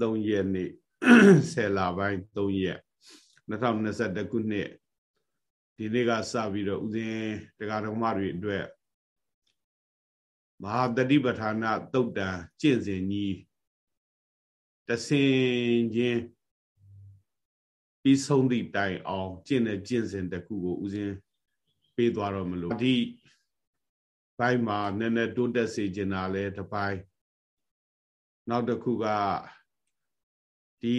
3ရက်နေ့10လပိုင်း3ရက်2021ခုနှစ်ဒီနေ့ကစပြီးတော့ဥစဉ်တရားတော်မတွေအတွက်မဟာတတိပဌာနာတုတ်တံကျင့်စဉ်ကြီးတဆင်ချင်းပြီးဆုံးသည့်တိုင်အောင်ကျင့်တဲ့ကျင့်စဉ်တစ်ခုကိုဥစဉ်ပေးသွားတော့မလို့ဒီဘိုင်းမှာနည်းနည်းတိုးတက်စေချင်တာလဲတစ်ပိုင်းနောက်တစ်ခုက ဒီ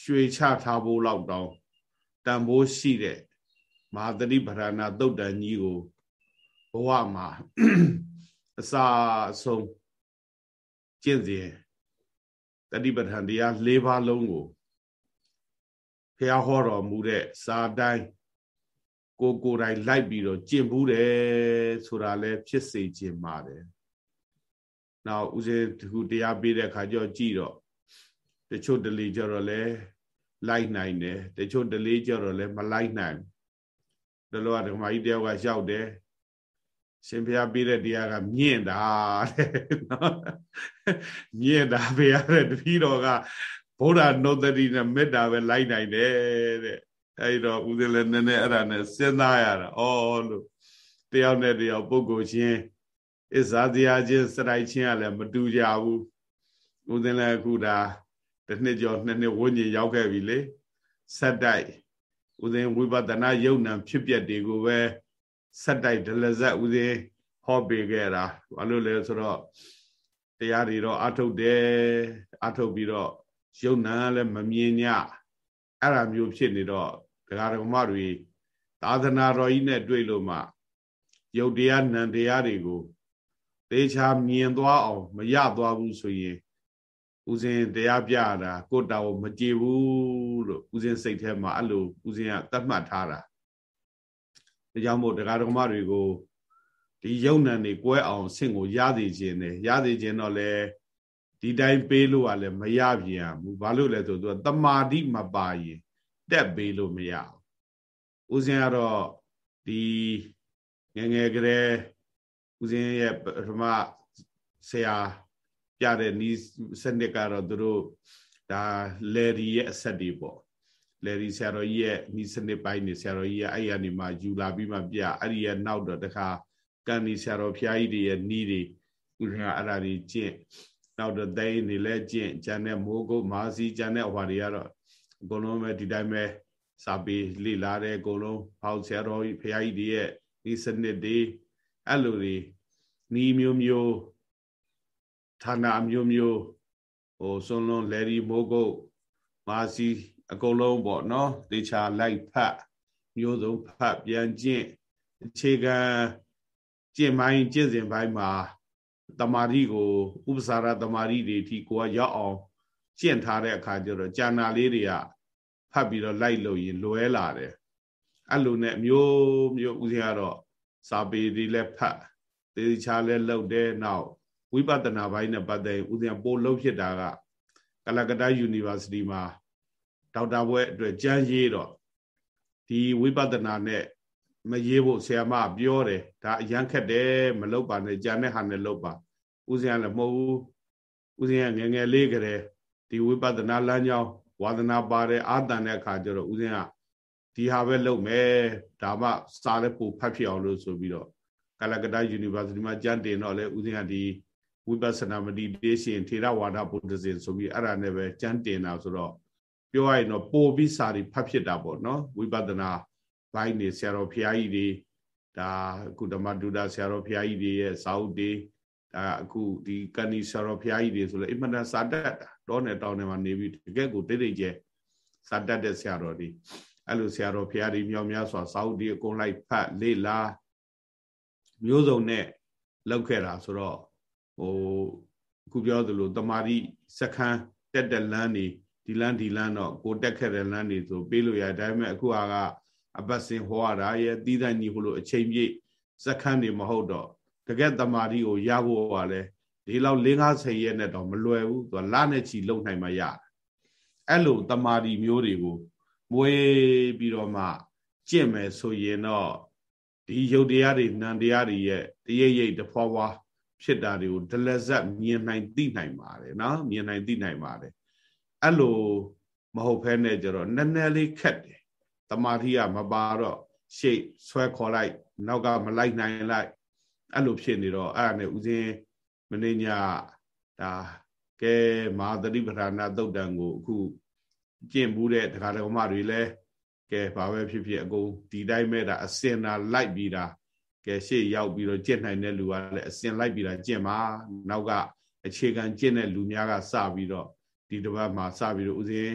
ရွှေချထားဖို့လောက်တောင်တန်ဖိုးရှိတဲ့မဟာတတိပဌာနာတုတ်တန်ကြီးကိုဘဝမှာအစာအဆုံးကျင့်စဉ်တတိပဌာန်တရား၄ပါးလုံးကိုဖះဟောတော်မူတဲ့စာတိုင်းကိုကိုယ်တိုင်လိုက်ပြီးတော့ကျင့်ဘူးတယ်ဆိုတာလဲဖြစ်စေခြင်းပါတယ်။နောက်ဦးဇင်းတခုတရားပေးတဲ့ခါကျတော့ကြည့်တော့ တချို့တလေကျတော့လဲလိုက်နိုင်တယ်တချို့တလေကျတော့လဲမလိုက်နိုင်ဘယ်လိုကဓမ္မကြီးတယောက်ကလျှောက်တယ်ရှင်ဘုရားပေးတဲ့တရားကမြင့်တာတဲ့နော်မြင့်တာဘုရားတဲ့တပည့်တော်ကဗုဒ္ဓနုတ္တိနဲ့မေတ္တာပဲလိုက်နိုင်တယ်တဲ့အဲဒီတော့ဦးဇင်းလည်းနည်းနည်းအဲ့ဒါနဲ့စဉ်းစားရတာဩလို့တယောက်နဲ့တယောက်ပုဂ္ဂိုလ်ချင်းအစ္စာတရားချင်းစရိုက်ချင်းကလည်းမတူကြဘူးဦးဇင်းလည်းအခုဒါ တစ်နှစ်ကျော်နှစ်နှစ်ဝန်းကျင်ရောက်ခဲ့ပြီလေဆက်တိုက်ဦးဇင်းဝိပဿနာယုံနံဖြစ်ပျက်တွေကိုပဲဆက်တိုက်ဒလဇက်ဦးဇင်းဟောပေးခဲ့တာဘာလို့လဲဆိုတော့တရားတွေတော့အထုတ်တယ်အထုတ်ပြီးတော့ယုံနံလည်းမမြင်ညအဲ့ဒါမျိုးဖြစ်နေတော့ဒကာဒကမတွေသာသနာတော်ကြီးနဲ့တွေ့လို့မှယုတ်တရားနံတရားတွေကိုသေချာမြင်သွားအောင်မရသွားဘူးဆိုရင် ဦးဇင်းတရားပြတာကိုတာကိုမကြည်ဘူးလို့ဦးဇင်းစိတ်ထဲမှာအဲ့လိုဦးဇင်းကသတ်မှတ်ထားတာဒါကြောင့်မို့တရားတော်မတွေကိုဒီယုံနံတွေကွဲအောင်ဆင့်ကိုရသေးခြင်းနဲ့ရသေးခြင်းတော့လေဒီတိုင်းပေးလို့ကလည်းမရပြန်ဘူးဘာလို့လဲဆိုတော့တမာတိမပါရင်တက်ပေးလို့မရဘူးဦးဇင်းကတော့ဒီငငယ်ကလေးဦးဇင်းရဲ့ပထမဆရာ ပြတဲ့နီးစနစ်ကတော့သူတို့ဒါလယ်ရီရဲ့အဆက်တွေပေါ့လယ်ရီဆရာတော်ကြီးရဲ့နီးစနစ်ပိုင်းနေဆရာတော်ကြီးရဲ့အဲ့ရနေမှာယူလာပြီးမှပြအဲ့ဒီရဲ့နောက်တော့တခါကန်ဒီဆရာတော်ဖျားကြီးတွေရဲ့နီးတွေဦးဇင်းကအဲ့ဒါတွေကျင့်နောက်တော့သိနေလဲကျင့်ကျန်တဲ့မိုးကုတ်မာစီကျန်တဲ့ဟွာတွေကတော့အကုန်လုံးပဲဒီတိုင်းပဲစာပေလေ့လာတဲ့အကုန်လုံးဟောက်ဆရာတော်ကြီးဖျားကြီးတွေရဲ့ဒီစနစ်တွေအဲ့လိုတွေနီးမျိုးမျိုး ဌာနမျိုးမျိုးဟိုစွန်းလွန်လယ်ရီမိုးကုတ်မာစီအကုန်လုံးပေါ့နော်တေချာလိုက်ဖတ်မျိုးစုံဖတ်ပြန်ကျင့်အခြေခံကျင့်ပိုင်းကျင့်စဉ်ပိုင်းမှာတမာရီကိုဥပစာရတမာရီတွေဒီကိုကရောက်အောင်ကျင့်ထားတဲ့အခါကျတော့ဂျာနာလေးတွေကဖတ်ပြီးတော့လိုက်လို့ရင်လွဲလာတယ်အဲ့လိုနဲ့မျိုးမျိုးဦးဇင်းကတော့စာပေတွေလည်းဖတ်သေချာလည်းလုပ်တယ်နောက် ဝိပဿနာဘိုင်းနဲ့ပတ်သက်ဦးဇင်းပို့လုပ်ဖြစ်တာကကလကတ္တ University မှာဒေါက်တာဘွဲအတွက်ကျမ်းရေးတော့ဒီဝိပဿနာနဲ့မရေးဖို့ဆရာမပြောတယ်ဒါအရန်ခက်တယ်မလုပ်ပါနဲ့ကြံတဲ့ဟာနဲ့လုပ်ပါဦးဇင်းကလည်းမဟုတ်ဘူးဦးဇင်းကငယ်ငယ်လေးကလေးဒီဝိပဿနာလမ်းကြောင်းဝါသနာပါတယ်အာတန်တဲ့အခါကျတော့ဦးဇင်းကဒီဟာပဲလုပ်မယ်ဒါမှစားလည်းပို့ဖတ်ဖြစ်အောင်လို့ဆိုပြီးတော့ကလကတ္တ University မှာကျမ်းတင်တော့လေဦးဇင်းကဒီ ဝိပဿနာမတိတေရှင်ထေရဝါဒဗုဒ္ဓဇင်ဆိုပြီးအဲ့ဒါနဲ့ပဲကျမ်းတင်တာဆိုတော့ပြောရရင်တော့ပို့ပြီးစာတွေဖတ်ဖြစ်တာပေါ့နော်ဝိပဿနာဘိုင်းနေဆရာတော်ဖျားကြီးတွေဒါအခုဓမ္မဒုဒဆရာတော်ဖျားကြီးတွေရဲ့စာအုပ်တွေဒါအခုဒီကဏီဆရာတော်ဖျားကြီးတွေဆိုလဲအမှန်တန်စာတတ်တာတော့နဲ့တောင်းနေမှာနေပြီးတကယ်ကိုတိတ်တိတ်ကျဲစာတတ်တဲ့ဆရာတော်တွေအဲ့လိုဆရာတော်ဖျားကြီးမြောက်များစွာစာအုပ်တွေအကုန်လိုက်ဖတ်လေ့လာမျိုးစုံနဲ့လောက်ခဲ့တာဆိုတော့ ဟိုအခုပြောသလိုတမာရီစခန်းတက်တဲ့လမ်းနေဒီလမ်းဒီလမ်းတော့ကိုတက်ခဲ့တဲ့လမ်းနေဆိုပေးလို့ရဒါပေမဲ့အခုကအပတ်စဉ်ဟောရတာရဲ့တီးတဲ့ညီဟလို့အချိန်ပြည့်စခန်းနေမဟုတ်တော့တကယ်တမာရီကိုရဖို့ကလည်းဒီလောက်၄50ရက်နဲ့တော့မလွယ်ဘူးသူကလနဲ့ချီလုံနိုင်မှရတယ်အဲ့လိုတမာရီမျိုးတွေကိုမွေးပြီးတော့မှကျင့်မယ်ဆိုရင်တော့ဒီယုတ်တရားတွေနံတရားတွေရဲ့တရိပ်ရိပ်တဖွာဖွာ ဖြစ်တာတွေကိုဒလဇက်မြင်နိုင်သိနိုင်ပါတယ်နော်မြင်နိုင်သိနိုင်ပါတယ်အဲ့လိုမဟုတ်ဖဲနဲ့ကြတော့နည်းနည်းလေးခက်တယ်တမာတိကမပါတော့ရှေ့ဆွဲခေါ်လိုက် နောက်ကမလိုက်နိုင်လိုက်အဲ့လိုဖြစ်နေတော့အဲ့ဒါနဲ့ဦးဇင်းမင်းညဒါကဲမာသတိပဋ္ဌာနာသုတ်တံကိုအခုကျင့်ဘူးတဲ့တရားတော်မတွေလဲကဲဘာပဲဖြစ်ဖြစ်အကုန်ဒီတိုင်းမဲ့တာအစင်တာလိုက်ပြီးတာ ကဲရှေ့ရောက်ပြီးတော့ကျင့်နိုင်တဲ့လူကလည်းအစင်လိုက်ပြီးတာကျင့်ပါနောက်ကအခြေခံကျင့်တဲ့လူများကစပြီးတော့ဒီတစ်ပတ်မှာစပြီးတော့ဥစဉ်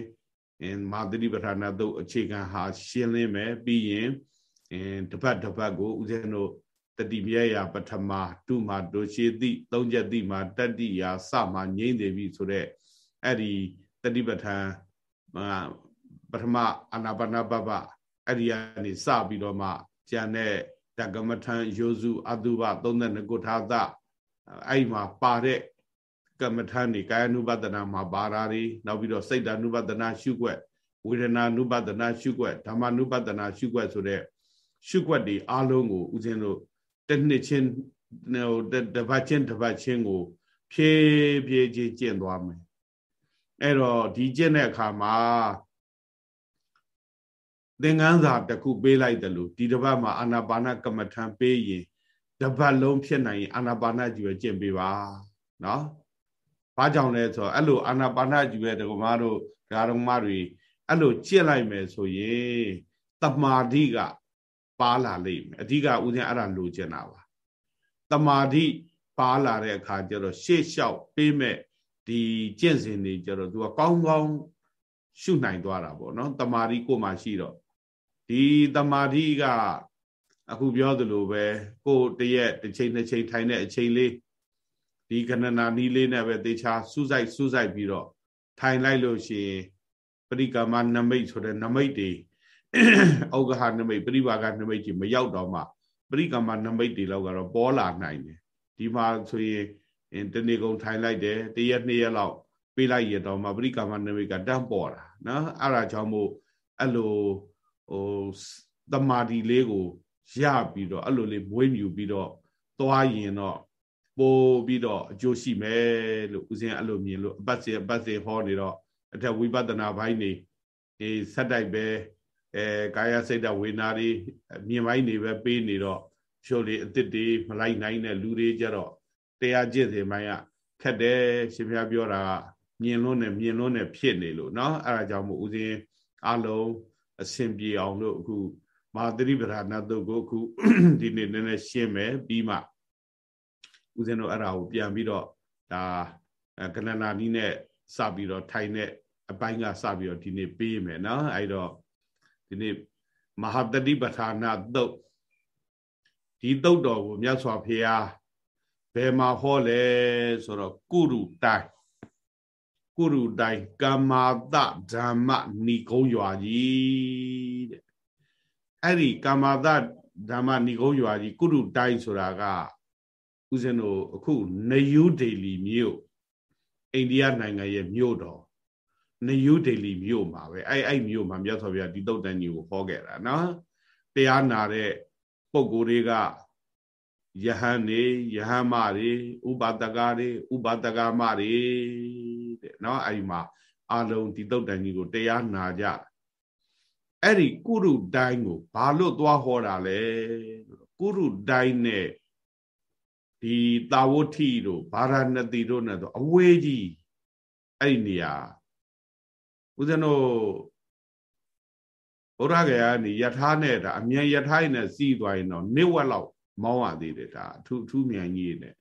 အင်းမာသတိပဋ္ဌာနာသုတ်အခြေခံဟာရှင်းလင်းမယ်ပြီးရင်အင်းတစ်ပတ်တစ်ပတ်ကိုဥစဉ်တို့တတိမြဲရာပထမတုမာဒုရှိတိသုံးချက်တိမှာတတိယာစမှာငြိမ့်နေပြီဆိုတော့အဲ့ဒီတတိပဋ္ဌာန်ပထမအာနာပါနာပပအဲ့ဒီကနေစပြီးတော့မှကျန်တဲ့ တကမထံယောစုအတုပ32ခုထာသအဲ့မှာပါတဲ့ကမ္မထံနေကာယ ानु ပဒနာမှာပါတာတွေနောက်ပြီးတော့စိတ်ဓာ ानु ပဒနာရှုွက်ဝေဒနာ ानु ပဒနာရှုွက်ဓမ္မ ानु ပဒနာရှုွက်ဆိုတဲ့ရှုွက်တွေအားလုံးကိုဦးဇင်းတို့တစ်နှစ်ချင်းဟိုတပတ်ချင်းတပတ်ချင်းကို ဖြည်းဖြည်းချင်းကျင့်သွားမယ်အဲ့တော့ဒီကျင့်တဲ့အခါမှာ သင်္ကန်းစာတစ်ခုပေးလိုက်တယ်လို့ဒီတစ်ပတ်မှာအာနာပါနကမ္မထံပေးရင်တစ်ပတ်လုံးဖြစ်နိုင်ရင်အာနာပါနကြွယ်ကျင့်ပေးပါနော်ဘာကြောင့်လဲဆိုတော့အဲ့လိုအာနာပါနကြွယ်ဒကမာတို့ဒကာတော်မတွေအဲ့လိုကျင့်လိုက်မယ်ဆိုရင်တမာတိကပါလာလိမ့်မယ်အဓိကဥစဉ်အဲ့ဒါလိုချင်တာပါတမာတိပါလာတဲ့အခါကျတော့ရှေ့လျှောက်ပေးမဲ့ဒီကျင့်စဉ်တွေကျတော့ तू ကကောင်းကောင်းရှုနိုင်သွားတာပေါ့နော်တမာတိကိုမှရှိတော့ ဒီတမာတိကအခုပြောသလိုပဲကိုတရက်တစ်ချိန်တစ်ချိန်ထိုင်တဲ့အချိန်လေးဒီခဏနာနီးလေးနဲ့ပဲတေချာစူးစိုက်စူးစိုက်ပြီးတော့ထိုင်လိုက်လို့ရှိရင်ပရိကမနမိတ်ဆိုတဲ့နမိတ်တွေဩဃဟာနမိတ်ပရိပါကနမိတ်ကြီးမရောက်တော့မှပရိကမနမိတ်တွေလောက်ကတော့ပေါ်လာနိုင်တယ်ဒီမှာဆိုရင်တနေ့ကုန်ထိုင်လိုက်တယ်တရက်နှစ်ရက်လောက်ပေးလိုက်ရတော့မှပရိကမနမိတ်ကတန်းပေါ်တာနော်အဲ့ဒါကြောင့်မို့အဲ့လို ဟိုတမာဒီလေးကိုရပြီးတော့အဲ့လိုလေးမွေးမြူပြီးတော့သွားရင်တော့ပို့ပြီးတော့အကျိုးရှိမယ်လို့ဦးဇင်းအဲ့လိုမြင်လို့အပတ်စီအပတ်စီဟောနေတော့အထက်ဝိပဿနာဘိုင်းနေဒီဆက်တိုက်ပဲအဲကာယစိတ်တဝေနာတွေမြင်ပိုင်းနေပဲပေးနေတော့ဖြိုးလေအစ်စ်တွေမလိုက်နိုင်တဲ့လူတွေကြတော့တရားကျင့်စဉ်ပိုင်းကခက်တယ်ရှင်ပြပြောတာကမြင်လို့နဲ့မြင်လို့နဲ့ဖြစ်နေလို့เนาะအဲ့ဒါကြောင့်မို့ဦးဇင်းအလုံး အဆင်ပြေအောင်လို့အခုမဟာသတိပဋ္ဌာန်တုတ်ကိုအခုဒီနေ့နည်းနည်းရှင်းမယ်ပြီးမှဦးဇင်းတို့အဲ့ဒါကိုပြန်ပြီးတော့ဒါကဏ္ဍနီးနဲ့စပြီးတော့ထိုင်တဲ့အပိုင်းကစပြီးတော့ဒီနေ့ပေးမယ်နော်အဲ့တော့ဒီနေ့မဟာတတိပဌာနာတုတ်ဒီတုတ်တော်ကိုမြတ်စွာဘုရားဘယ်မှာဟောလဲဆိုတော့ကုရုတိုင်း ကုရုတိုင်းကမာတဓမ္မဏိကုံးရွာကြီးတဲ့အဲ့ဒီကမာတဓမ္မဏိကုံးရွာကြီးကုရုတိုင်းဆိုတာကဦးဇင်းတို့အခုနယူးဒေလီမြို့အိန္ဒိယနိုင်ငံရဲ့မြို့တော်နယူးဒေလီမြို့မှာပဲအဲ့အဲ့မြို့မှာမြတ်စွာဘုရားဒီတုတ်တန်ကြီးကိုဟောခဲ့တာနော်တရားနာတဲ့ပုံကိုယ်တွေကယဟန်နေယဟန်မတွေဥပါဒကတွေဥပါဒကမတွေတဲ့ เนาะအဲ့ဒီမှာအလုံးဒီတုတ်တန်ကြီးကိုတရားနာကြအဲ့ဒီကုရုတိုင်းကိုဘာလို့သွားဟောတာလဲကုရုတိုင်းနဲ့ဒီတာဝတိတို့ဗာရာဏသီတို့နဲ့တော့အဝေးကြီးအဲ့ဒီနေရာဦးဇင်းတို့ဘုရားကရာနေယထာနဲ့ဒါအမြန်ယထာနဲ့စီးသွားရင်တော့နေဝက်လောက်မောင်းရသေးတယ်ဒါအထူးအထူးမြန်ကြီးနဲ့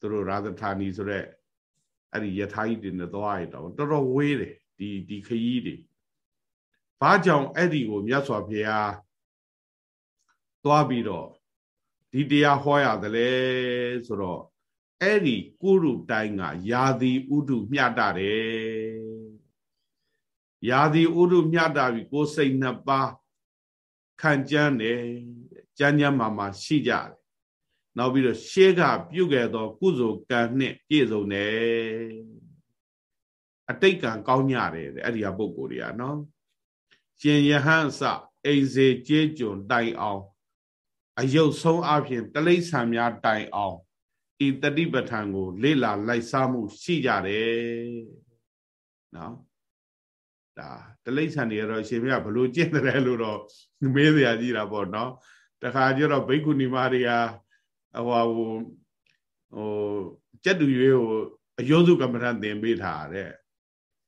သူတို့ရာဇဌာနီဆိုရက် အဲ့ဒီယထာကြီးတွေနဲ့သွားရတော့တော်တော်ဝေးတယ်ဒီဒီခရီးတွေဘာကြောင့်အဲ့ဒီကိုမြတ်စွာဘုရားသွားပြီးတော့ဒီတရားဟောရတယ်လေဆိုတော့အဲ့ဒီကုရုတိုင်းကယာတိဥဒုမျှတာတယ်ယာတိဥဒုမျှတာပြီကိုယ်စိတ်နှစ်ပါးခံကြမ်းတယ်ကြမ်းကြမ်းမာမာရှိကြတယ် နောက်ပြီးတော့ရှေးကပြုတ်ခဲ့သော ကုသိုလ်ကံနဲ့ပြည့်စုံတယ်အတိတ်ကံကောင်းကြတယ်အဲ့ဒီဟာပုံကိုယ်တွေကနော်ရှင်ယဟန်စအိစေကျေးကျွန်တိုင်အောင်အယုတ်ဆုံးအဖြစ်တလိษံများတိုင်အောင်ဣဤတတိပဋ္ဌာန်ကို လေ့လာလိုက်စားမှုရှိကြတယ်နော်ဒါတလိษံတွေကတော့ရှင်မြတ်ဘလို့ကျင့်တယ်လို့တော့မေးစရာကြီးတာပေါ့နော်တခါကျတော့ဘိက္ခုနီမတွေက ဟိုဟိုဟိုကြက်တူရွေးကိုအယောစုကမ္မထသင်ပေးထားတဲ့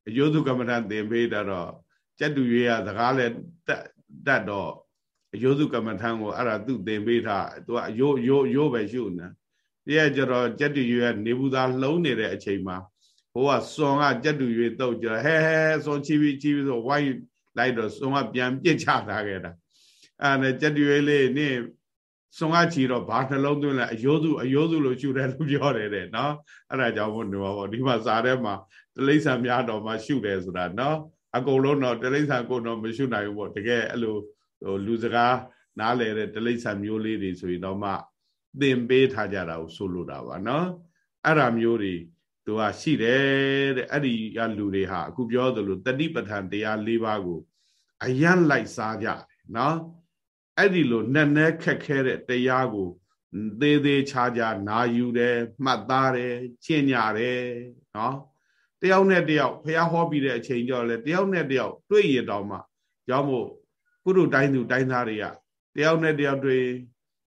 အယောစုကမ္မထသင်ပေးတာတော့ကြက်တူရွေးကစကားလဲတက်တက်တော့အယောစုကမ္မထံကိုအဲ့ဒါသူသင်ပေးထားသူကအယောယောယောပဲရှုနေတည်းကျတော့ကြက်တူရွေးကနေဘူးသားလှုံးနေတဲ့အချိန်မှာဟိုကစွန်ကကြက်တူရွေးတုတ်ကြဟဲဟဲစွန်ချီပြီးချီပြီးဆိုဝိုင်းလိုက်တော့စွန်ကပြန်ပြစ်ချထားခဲ့တာအဲ့ဒါကြက်တူရွေးလေးနေ စွန်ကချီတော့ဘာနှလုံးသွင်းလဲအယောသူအယောသူလို့ရှုတယ်လို့ပြောတယ်တဲ့နော်အဲ့ဒါကြောင့်ဘုရားပေါ့ဒီမှာဇာထဲမှာတိရိစ္ဆာန်များတော်မှာရှုတယ်ဆိုတာနော်အကုန်လုံးတော့တိရိစ္ဆာန်ကိုတော့မရှုနိုင်ဘူးပေါ့တကယ်အဲ့လိုဟိုလူစကားနားလဲတဲ့တိရိစ္ဆာန်မျိုးလေးတွေဆိုရင်တော့မှသင်ပေးထားကြတာကိုဆိုလိုတာပါနော်အဲ့ဒါမျိုးတွေသူကရှိတယ်တဲ့အဲ့ဒီကလူတွေဟာအခုပြောသလိုတတိပဋ္ဌာန်တရား၄ပါးကိုအယံလိုက်စားကြတယ်နော် အဲ့ဒီလိုနဲ့နဲ့ခက်ခဲတဲ့တရားကိုသေးသေးချာချာနာယူတယ်မှတ်သားတယ်ကျင့်ကြတယ်နော်တယောက်နဲ့တယောက်ဖះဟောပြီးတဲ့အချိန်ကြောလဲတယောက်နဲ့တယောက်တွေ့ရတော့မှကြောင့်မို့ကုရုတိုင်းသူတိုင်းသားတွေကတယောက်နဲ့တယောက်တွေ့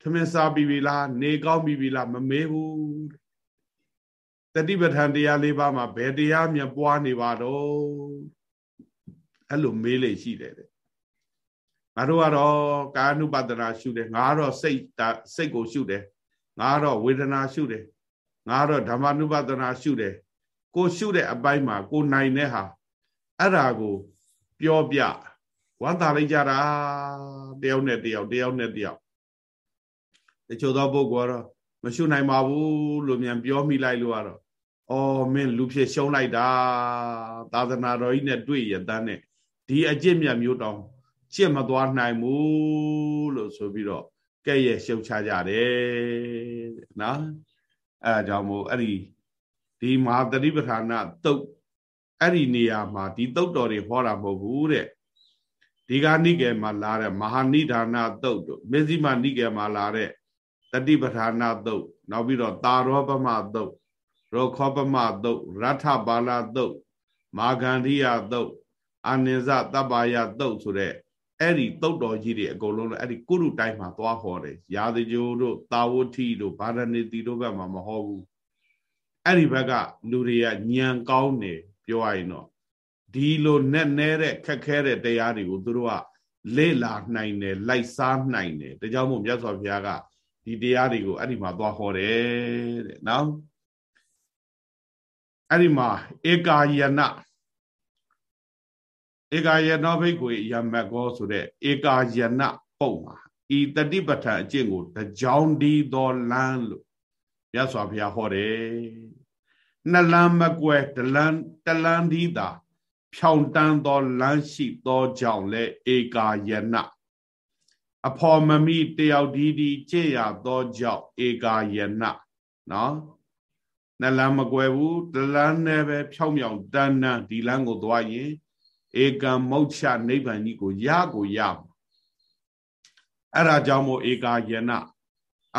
သမင်းစားပြီးပြီလားနေကောင်းပြီးပြီလားမမေးဘူးတတိပဋ္ဌာန်တရားလေးပါးမှာဘယ်တရားမြပွားနေပါတော့အဲ့လိုမေးလေရှိတယ်တဲ့ ငါတို့ကတော့ကာယ ानु ပတနာရှုတယ်ငါကတော့စိတ်စိတ်ကိုရှုတယ်ငါကတော့ဝေဒနာရှုတယ်ငါကတော့ဓမ္မ ानु ပတနာရှုတယ်ကိုရှုတဲ့အပိုင်းမှာကိုနိုင်တဲ့ဟာအဲ့ဒါကိုပြောပြဝမ်းသာလိုက်ကြတာတယောက်နဲ့တယောက်တယောက်နဲ့တယောက်တချို့သောပုဂ္ဂိုလ်ကတော့မရှုနိုင်ပါဘူးလို့မြန်ပြောမိလိုက်လို့ကတော့အော်မင်းလူဖြစ်ရှုံးလိုက်တာသာသနာတော်ကြီးနဲ့တွေ့ရတဲ့နဲ့ဒီအကျင့်မြတ်မျိုးတောင် ကျင့်မသွားနိုင်ဘူးလို့ဆိုပြီးတော့ကဲ့ရဲ့ရှုပ်ချကြတယ်နော်အဲအကြောင်းမို့အဲ့ဒီဒီမဟာတတိပဌာနာတုတ်အဲ့ဒီနေရာမှာဒီတုတ်တော်တွေဟောတာမဟုတ်ဘူးတဲ့ဒီကနိကေမှာလာတဲ့မဟာနိဒာနာတုတ်တို့မေဇိမနိကေမှာလာတဲ့တတိပဌာနာတုတ်နောက်ပြီးတော့တာရောပမတုတ်ရောခောပမတုတ်ရထပါလာတုတ်မာဂန္ဓိယတုတ်အာနိဇတပ္ပါယတုတ်ဆိုတဲ့ အဲ့ဒီတုတ်တော်ကြီးတွေအကုန်လုံးလည်းအဲ့ဒီကုရုတိုင်းမှာသွားဟောတယ်ရာဇဂျိုတို့တာဝတိတို့ဗာရဏီတိတို့ဘက်မှာမဟောဘူးအဲ့ဒီဘက်ကလူတွေကညံကောင်းတယ်ပြောရရင်တော့ဒီလိုနဲ့နဲတဲ့ခက်ခဲတဲ့တရားတွေကိုသူတို့ကလေ့လာနိုင်တယ်လိုက်စားနိုင်တယ်ဒါကြောင့်မို့မြတ်စွာဘုရားကဒီတရားတွေကိုအဲ့ဒီမှာသွားဟောတယ်တဲ့နော်အဲ့ဒီမှာဧကာယနာ ဧကာယနောဘိက္ခွေယမကောဆိုတဲ့ဧကာယနာပုံမှာဤတတိပဋ္ဌာန်အကျင့်ကိုတကြောင်ဒီတော်လန်းလို့မြတ်စွာဘုရားဟောတယ်နှလန်းမကွယ်တလန်းတလန်းဒီတာဖြောင်တန်းသောလမ်းရှိသောကြောင့်လဲဧကာယနာအဖော်မမိတယောက်ဒီဒီကြည့်ရသောကြောင့်ဧကာယနာနော်နှလန်းမကွယ်ဘူးတလန်းနဲ့ပဲဖြောင်းမြောင်တန်းတန်းဒီလမ်းကိုသွားရင် ဧကံမောက္ခနိဗ္ဗာန်ကြီးကိုရကိုရအဲ့ဒါကြောင့်မို့ဧကာယနာ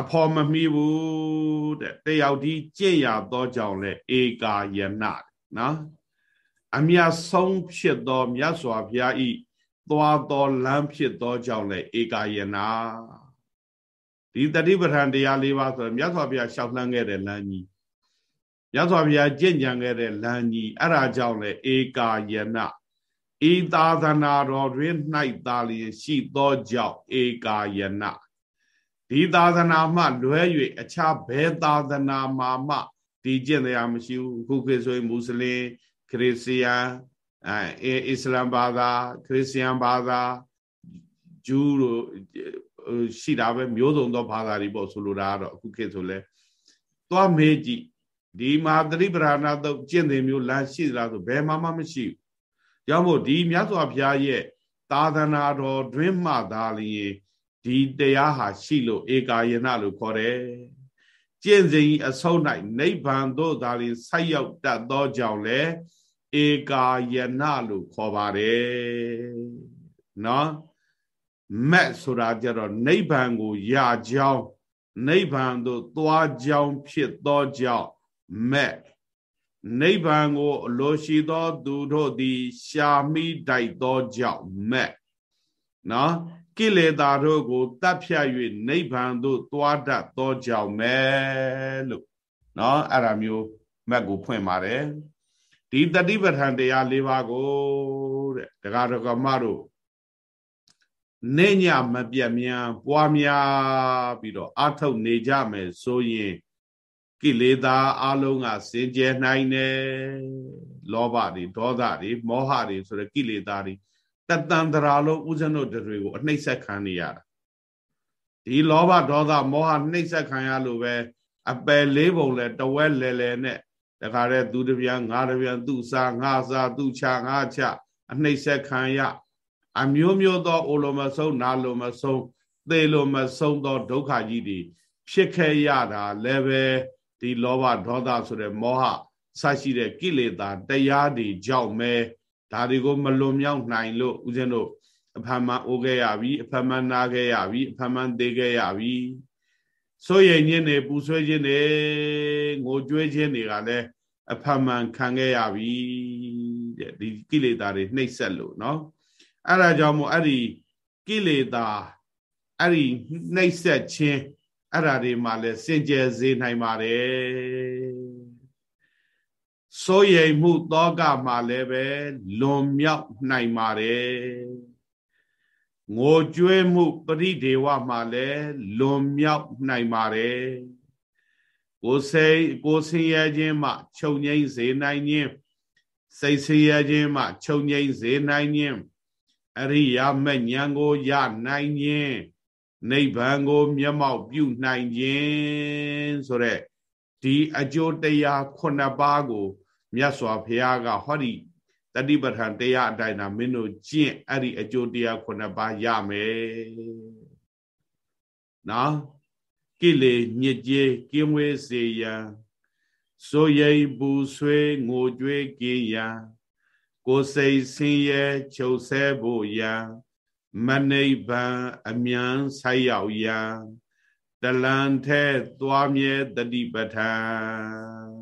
အဖော်မမိဘူးတဲ့တယောက်ဒီကြင့်ရသောကြောင့်လဲဧကာယနာနော်အမြတ်ဆုံးဖြစ်သောမြတ်စွာဘုရားဤသွားသောလမ်းဖြစ်သောကြောင့်လဲဧကာယနာဒီတတိပဋ္ဌာန်တရား၄ပါးဆိုမြတ်စွာဘုရားရှောက်လှမ်းခဲ့တဲ့လမ်းကြီးမြတ်စွာဘုရားကြင့်ကြံခဲ့တဲ့လမ်းကြီးအဲ့ဒါကြောင့်လဲဧကာယနာ ဤသာသနာတော်တွင်၌သာလျင်ရှိသောကြောင့်ဧကာယနာဒီသာသနာမှလွဲ၍အခြားဘယ်သာသနာမှာမှဒီကျင့်တရားမရှိဘူးခုခေတ်ဆိုရင်မွတ်စလင် ခရစ်ယာန်အဲအစ္စလမ်ဘာသာ ခရစ်ယာန်ဘာသာဂျူးတို့ရှိတာပဲမျိုးစုံသောဘာသာတွေပေါ့ဆိုလိုတာကတော့အခုခေတ်ဆိုလဲသွားမေးကြည့်ဒီမဟာသတိပဋ္ဌာနာတော့ကျင့်တယ်မျိုးလမ်းရှိသလားဆိုဘယ်မှမှမရှိဘူး ကြောင့်မို့ဒီမြတ်စွာဘုရားရဲ့သာသနာတော်တွင်မှသာလျင်ဒီတရားဟာရှိလို့ဧကာယနာလို့ခေါ်တယ်ကျင့်စဉ်အဆုံး၌နိဗ္ဗာန်သို့သာလျင်ဆိုက်ရောက်တတ်သောကြောင့်လေဧကာယနာလို့ခေါ်ပါတယ်နော်မက်ဆိုတာကြတော့နိဗ္ဗာန်ကိုရကြောင်းနိဗ္ဗာန်သို့သွားကြောင်းဖြစ်သောကြောင့်မဲ့ နိဗ္ဗာန်ကိုအလိုရှိသောသူတို့သည် ရှာမိတိုက်သောကြောင့်မဲ့နော်ကိလေသာတို့ကိုတတ်ဖြတ်၍နိဗ္ဗာန်သို့သွားတတ်သောကြောင့်မဲ့လို့နော်အဲ့ဒါမျိုးမက်ကိုဖွင့်ပါတယ်ဒီတတိပဋ္ဌာန်တရား၄ပါးကိုတဲ့ဒကာဒကမတို့နေညမပြတ်မြန်ပွားများပြီးတော့အထုတ်နေကြမယ်ဆိုရင် ကိလေသာအလုံးကစင်ကြယ်နိုင်တယ်လောဘတွေဒေါသတွေမောဟတွေဆိုတဲ့ကိလေသာတွေတတန်တရာလုံးဥဇဏုတတွေကိုအနှိမ့်ဆက်ခံနေရတာဒီလောဘဒေါသမောဟနှိမ့်ဆက်ခံရလို့ပဲအပယ်လေးပုံလဲတဝဲလဲလဲနဲ့တခါတည်းသူတပြန်ငါတပြန်သူစားငါစားသူချငါချအနှိမ့်ဆက်ခံရအမျိုးမျိုးသောအိုလိုမဆုံးနာလိုမဆုံးသေလိုမဆုံးသောဒုက္ခကြီးတွေဖြစ်ခဲ့ရတာလည်းပဲ ဒီလောဘဒေါသဆိုတဲ့မောဟဆရှိတဲ့ကိလေသာတရားတွေကြောင့်ပဲဒါတွေကိုမလွန်မြောက်နိုင်လို့ဦးဇင်းတို့အဖမှန်အိုးခဲ့ရပြီအဖမှန်နာခဲ့ရပြီအဖမှန်သေးခဲ့ရပြီဆိုရင်ညင်းနေပူဆွဲခြင်းနေငိုကြွေးခြင်းတွေကလည်းအဖမှန်ခံခဲ့ရပြီတဲ့ဒီကိလေသာတွေနှိပ်စက်လို့เนาะအဲ့ဒါကြောင့်မို့အဲ့ဒီကိလေသာအဲ့ဒီနှိပ်စက်ခြင်း အဲ့ဒါတွေမှလည်းစင်ကြယ်စေနိုင်ပါတယ်စိုးရိမ်မှုတောကမှလည်းပဲလွန်မြောက်နိုင်ပါတယ်ငိုကြွေးမှုပရိဒေဝမှလည်းလွန်မြောက်နိုင်ပါတယ်ကိုယ်စိတ်ကိုယ်ဆင်းရဲခြင်းမှချုပ်ငိမ့်စေနိုင်ခြင်းစိတ်ဆင်းရဲခြင်းမှချုပ်ငိမ့်စေနိုင်ခြင်းအရိယာမဉ္ဇဉ်ကိုရနိုင်ခြင်း နိဗ္ဗာန်ကို မျက်မှောက်ပြုနိုင်ခြင်းဆိုတဲ့ဒီအကျိုးတရားခုနှစ်ပါးကိုမြတ်စွာဘုရားကဟောဒီတတိပဋ္ဌာန်တရားအတိုင်းသာမင်းတို့ကျင့်အဲ့ဒီအကျိုးတရားခုနှစ်ပါးရမယ်နော်ကိလေညစ်ကြေးကင်းဝေးစေရန်ဆိုရိပ်ပူဆွေးငိုကြွေးကင်းရန်ကိုယ်စိတ်ဆင်းရဲချုပ်ဆဲဖို့ရန် မနိဗ္ဗာန်အမြန်ဆိုက်ရောက်ရန်တလန်ထဲသွားမြဲတတိပဋ္ဌာန်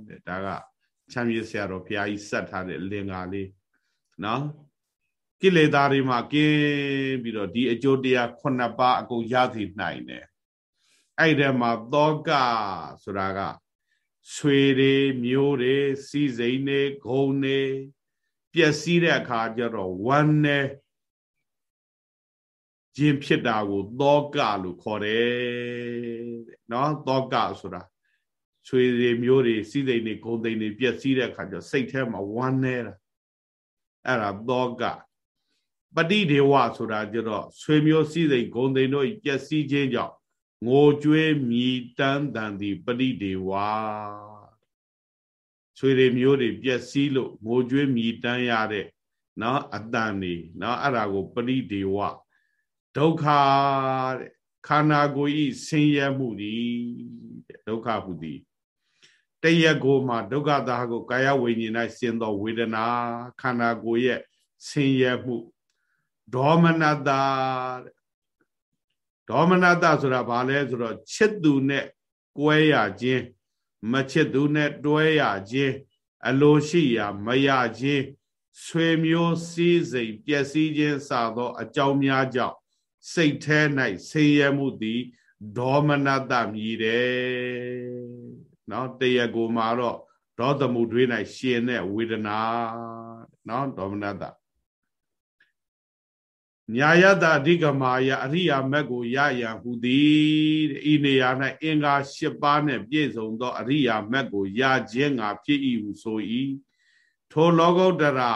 တဲ့ဒါကချမ်းမြေဆရာတော်ဘုရားကြီးစက်ထားတဲ့လင်္ကာလေးနော်ကိလေသာတွေမှာကင်းပြီးတော့ဒီအကျိုးတရားခုနှစ်ပါးအကုန်ရသိနိုင်တယ်အဲ့ဒီမှာသောကဆိုတာကဆွေတွေမျိုးတွေစီစိန်တွေဂုံတွေပျက်စီးတဲ့အခါကျတော့ဝမ်းနဲ့ ခြင်းဖြစ်တာကိုသောကလို့ခေါ်တယ်နော်သောကဆိုတာချွေတွေမျိုးတွေစီးစိမ်တွေဂုံသိမ်တွေပျက်စီးတဲ့အခါကျစိတ်ထဲမှာဝမ်းနေတာအဲ့ဒါသောကပฏิဒေဝဆိုတာကျတော့ဆွေမျိုးစီးစိမ်ဂုံသိမ်တို့ပျက်စီးခြင်းကြောင့်ငိုကြွေးမြည်တမ်းတန်သည်ပฏิဒေဝချွေတွေမျိုးတွေပျက်စီးလို့ငိုကြွေးမြည်တမ်းရတဲ့နော်အတန်နေနော်အဲ့ဒါကိုပฏิဒေဝ ဒုက္ခတဲ့ခန္ဓာကိုယ်ဤဆင်းရဲမှုသည်တဲ့ဒုက္ခဟုသည်တရက်ကိုမှဒုက္ခသာကိုကာယဝိညာဉ်၌ဆင်းသောဝေဒနာခန္ဓာကိုယ်ရဲ့ဆင်းရဲမှုဒေါမနတာဒေါမနတာဆိုတာဘာလဲဆိုတော့ချစ်သူနဲ့ကွဲရခြင်းမချစ်သူနဲ့တွဲရခြင်းအလိုရှိရာမရခြင်းဆွေမျိုးစည်းစိမ်ပျက်စီးခြင်းစသောအကြောင်းများကြောင့် စိတ်แท้၌ဆင်းရဲမှုသည်ဒေါမနတမြည်တယ်နော်တရကိုမှာတော့ဒေါသမှုတွေး၌ရှင်တဲ့ဝေဒနာနော်ဒေါမနတညာယတအဓိကမာယအရိယာမက်ကိုရရန်ဟူသည်ဤနေရာ၌အင်္ဂါ၈ပါးနှင့်ပြည့်စုံသောအရိယာမက်ကိုရခြင်းငါဖြစ်၏ဟုဆို၏ထိုလောကုတ္တရာ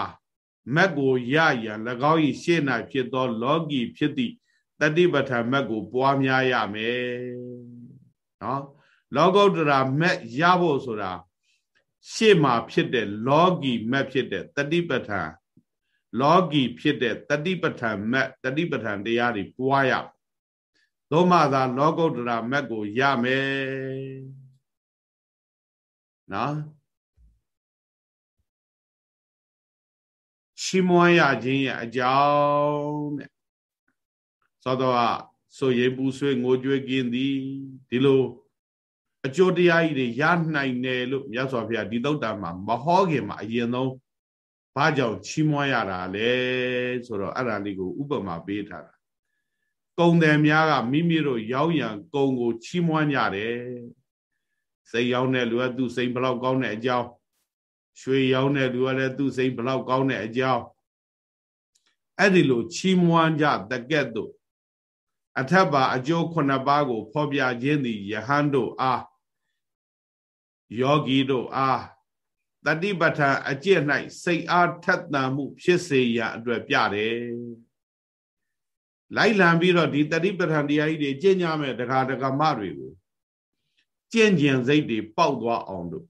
မက်ကိုရရန်၎င်း၏ရှေ့၌ဖြစ်သောလောကီဖြစ်သည့် တတိပဋ္ဌာန်မက်ကို ပွားများရမယ်နော်လောကုတ္တရာမက်ရဖို့ဆိုတာရှေ့မှာဖြစ်တဲ့လောကီမက်ဖြစ်တဲ့တတိပဋ္ဌာန်လောကီဖြစ်တဲ့တတိပဋ္ဌာန်မက်တတိပဋ္ဌာန်တရားတွေပွားရသို့မှသာလောကုတ္တရာမက်ကိုရမယ်နော်ရှိမွမ်းရခြင်းရဲ့အကြောင်းတဲ့ သောတော့ဆိုရင်ပူဆွေးငိုကြွေးกินသည်ဒီလိုအကျိုးတရားကြီးတွေရနိုင်တယ်လို့မြတ်စွာဘုရားဒီသုတ်တံမှာမဟောခင်မှာအရင်ဆုံးဘာကြောင့်ချီးမွမ်းရတာလဲဆိုတော့အဲ့ဒါလေးကိုဥပမာပေးထားတာကုံတယ်များကမိမိတို့ရောက်ရန်ကုံကိုချီးမွမ်းကြတယ်စိတ်ရောက်တဲ့လူကသူ့စိတ်ဘလောက်ကောင်းတဲ့အကြောင်းရွှေရောက်တဲ့လူကလည်းသူ့စိတ်ဘလောက်ကောင်းတဲ့အကြောင်းအဲ့ဒီလိုချီးမွမ်းကြတကက်တို့ အထက်ပါအကျိုးခုနှစ်ပါးကို ဖော်ပြခြင်းသည်ယဟန်တို့အားယောဂီတို့အားတတိပဋ္ဌာန်အကျင့်၌စိတ်အားထက်သန်မှု ဖြစ်စေရန်အတွက်ပြတယ်လိုက်လံပြီးတော့ဒီတတိပဋ္ဌာန်တရားကြီးတွေကျင့်ကြမယ်တခါတခါမတွေကိုကျင့်ကြံစိတ်တွေပေါက်သွားအောင်တို့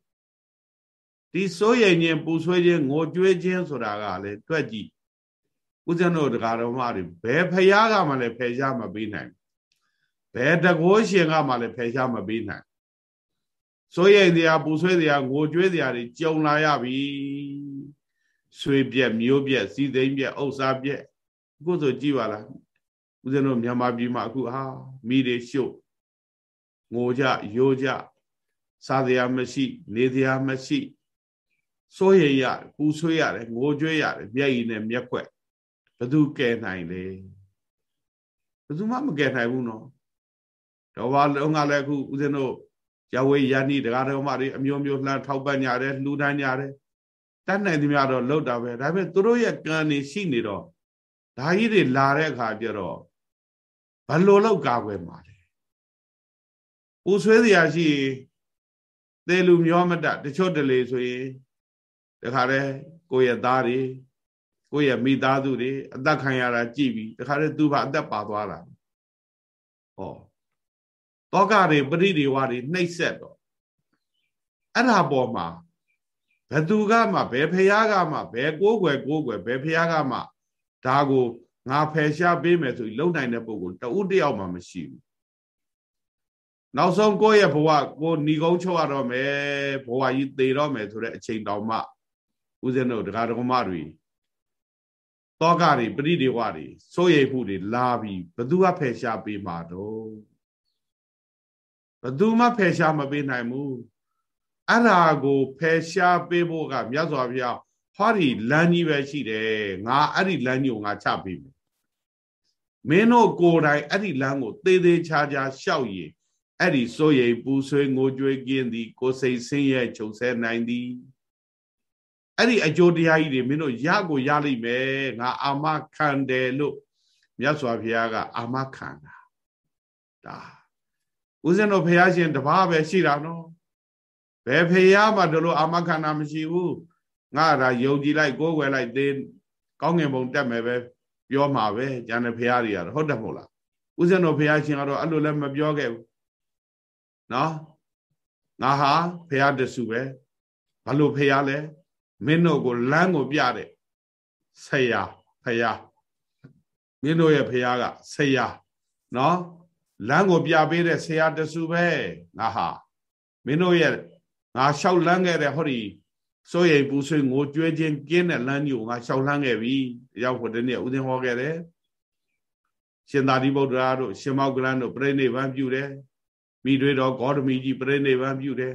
ဒီစိုးရိမ်ခြင်းပူဆွေးခြင်းငိုကြွေးခြင်းဆိုတာကလည်းတွက်ကြည့် ဦးဇင်းတို့တရားတော်မတွေဘယ်ဖရားကမှလည်းဖယ်ရှားမပေးနိုင်ဘယ်တကောရှင်ကမှလည်းဖယ်ရှားမပေးနိုင်စိုးရိမ်တရားပူဆွေးတရားငိုကြွေးတရားတွေကြုံလာရပြီဆွေပြက်မျိုးပြက်စီသိမ့်ပြက်ဥစ္စာပြက်အခုဆိုကြည့်ပါလားဦးဇင်းတို့မြန်မာပြည်မှာအခုဟာမိတွေရှုပ်ငိုကြရိုးကြစားတရားမရှိ နေတရားမရှိစိုးရိမ်ရပူဆွေးရတယ်ငိုကြွေးရတယ်မျက်ရည်နဲ့မျက်ခွက် ဘသူကယ်နိုင်လဲဘသူမှမကယ်နိုင်ဘူးနော်တော့ဘာလုံးကလည်းအခုဦးဇင်းတို့ရဝေးရဏိတရားတော်မတွေအမျိုးမျိုးလှမ်းထောက်ပံ့ကြတယ်လှူဒန်းကြတယ်တတ်နိုင်သမျှတော့လှုပ်တာပဲဒါပေမဲ့သူတို့ရဲ့ကံနေရှိနေတော့ဒါကြီးတွေလာတဲ့အခါကျတော့ဘလို့လောက်ကာကွယ်မှာလဲပူဆွေးစရာရှိသေလူမျောမတတချို့တလေဆိုရင်တခါတည်းကိုယ့်ရဲ့သားတွေ ကိုယ့်ရဲ့မိသားစုတွေအသက်ခံရတာကြည့်ပြီးတခါတည်းသူဘာအသက်ပါသွားတာဟောတောကတွေပရိဒီဝါတွေနှိပ်ဆက်တော့အဲ့ဒါပေါ်မှာဘယ်သူကမှဘယ်ဖះကမှဘယ်ကိုးကွယ်ကိုးကွယ်ဘယ်ဖះကမှဒါကိုငါဖယ်ရှားပေးမယ်ဆိုပြီးလုံနိုင်တဲ့ပုဂ္ဂိုလ်တဦးတယောက်မှမရှိဘူးနောက်ဆုံးကိုယ့်ရဲ့ဘဝကိုဏီကုန်းချုပ်ရတော့မယ်ဘဝကြီးသေတော့မယ်ဆိုတဲ့အချိန်တောင်မှဦးဇင်းတို့တရားတော်မတွေ တောကတွေပရိဒီဝတွေစိုးရိမ်မှုတွေလာပြီးဘသူကဖယ်ရှားပေးမှာတော့ဘသူမှဖယ်ရှားမပေးနိုင်ဘူးအဲ့ဒါကိုဖယ်ရှားပေးဖို့ကမြတ်စွာဘုရားဟောဒီလမ်းကြီးပဲရှိတယ်ငါအဲ့ဒီလမ်းကြီးကိုငါချပေးမယ်မင်းတို့ကိုယ်တိုင်အဲ့ဒီလမ်းကိုသေးသေးချာချာရှောက်ရည်အဲ့ဒီစိုးရိမ်ပူဆွေးငိုကြွေးကင်းသည်ကိုယ်စိတ်ဆင်းရဲချုပ်ဆဲနိုင်သည် အဲ့ဒီအကျိုးတရားကြီးတွေမင်းတို့ရကိုရလိမ့်မယ်ငါအာမခံတယ်လို့မြတ်စွာဘုရားက အာမခံတာဒါဦးဇင်းတို့ဘုရားရှင်တပါးပဲရှိတာနော်ဘယ်ဖရာမှတို့လိုအာမခံတာမရှိဘူးငါဒါယုံကြည်လိုက်ကိုးကွယ်လိုက်သေးကောင်းငင်ပုံတက်မယ်ပဲပြောမှာပဲကျန်တဲ့ဖရာတွေကတော့ဟုတ်တယ်မဟုတ်လားဦးဇင်းတို့ဘုရားရှင်ကတော့အဲ့လိုလည်းမပြောခဲ့ဘူးနော်ငါဟာဖရာတဆူပဲဘာလို့ဖရာလဲ မင်းတို့ကိုလမ်းကိုပြတဲ့ဆရာဖရာမင်းတို့ရဲ့ဖရာကဆရာနော်လမ်းကိုပြပေးတဲ့ဆရာတဆူပဲငါဟာမင်းတို့ရဲ့ငါလျှောက်လန်းခဲ့တဲ့ဟောဒီစိုးရိမ်ပူဆွေးငိုကြွေးခြင်းကင်းတဲ့လမ်းကြီးကိုငါလျှောက်လန်းခဲ့ပြီရောက်ဖို့ဒီနေ့ဥစဉ်ဟောခဲ့တယ်ရှင်သာရိပုတ္တရာတို့ရှင်မောက္ကလန်တို့ပြိဋိဘံပြုတယ်မိတွေတော်ဂေါတမီကြီးပြိဋိဘံပြုတယ်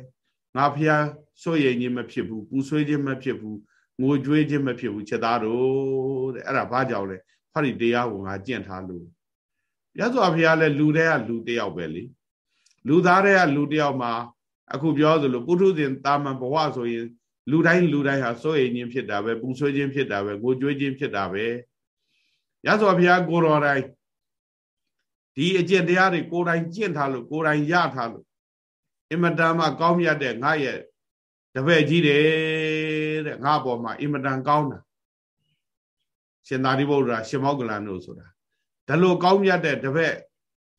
ငါဖျားစိုးရိမ်ခြင်းမဖြစ်ဘူးပူဆွေးခြင်းမဖြစ်ဘူးငိုကြွေးခြင်းမဖြစ်ဘူးချက်သားတို့တဲ့အဲ့ဒါဘာကြောင့်လဲဟောဒီတရားကိုငါကျင့်ထားလို့ရသော်ဘုရားလဲလူတွေကလူတယောက်ပဲလေလူသားတွေကလူတယောက်မှာအခုပြောသလိုပုထုဇဉ်တာမန်ဘဝဆိုရင်လူတိုင်းလူတိုင်းဟာစိုးရိမ်ခြင်းဖြစ်တာပဲပူဆွေးခြင်းဖြစ်တာပဲငိုကြွေးခြင်းဖြစ်တာပဲရသော်ဘုရားကိုတော်တိုင်းဒီအကျင့်တရားတွေကိုယ်တိုင်ကျင့်ထားလို့ကိုယ်တိုင်ရထားလို့ အင်မတန်မှကောင်းမြတ်တဲ့ငါရဲ့တပည့်ကြီးတယ်တဲ့ငါပေါ်မှာအင်မတန်ကောင်းတာရှင်သာရိပုတ္တရာရှင်မောက္ကလန်တို့ဆိုတာဒါလိုကောင်းမြတ်တဲ့တပည့်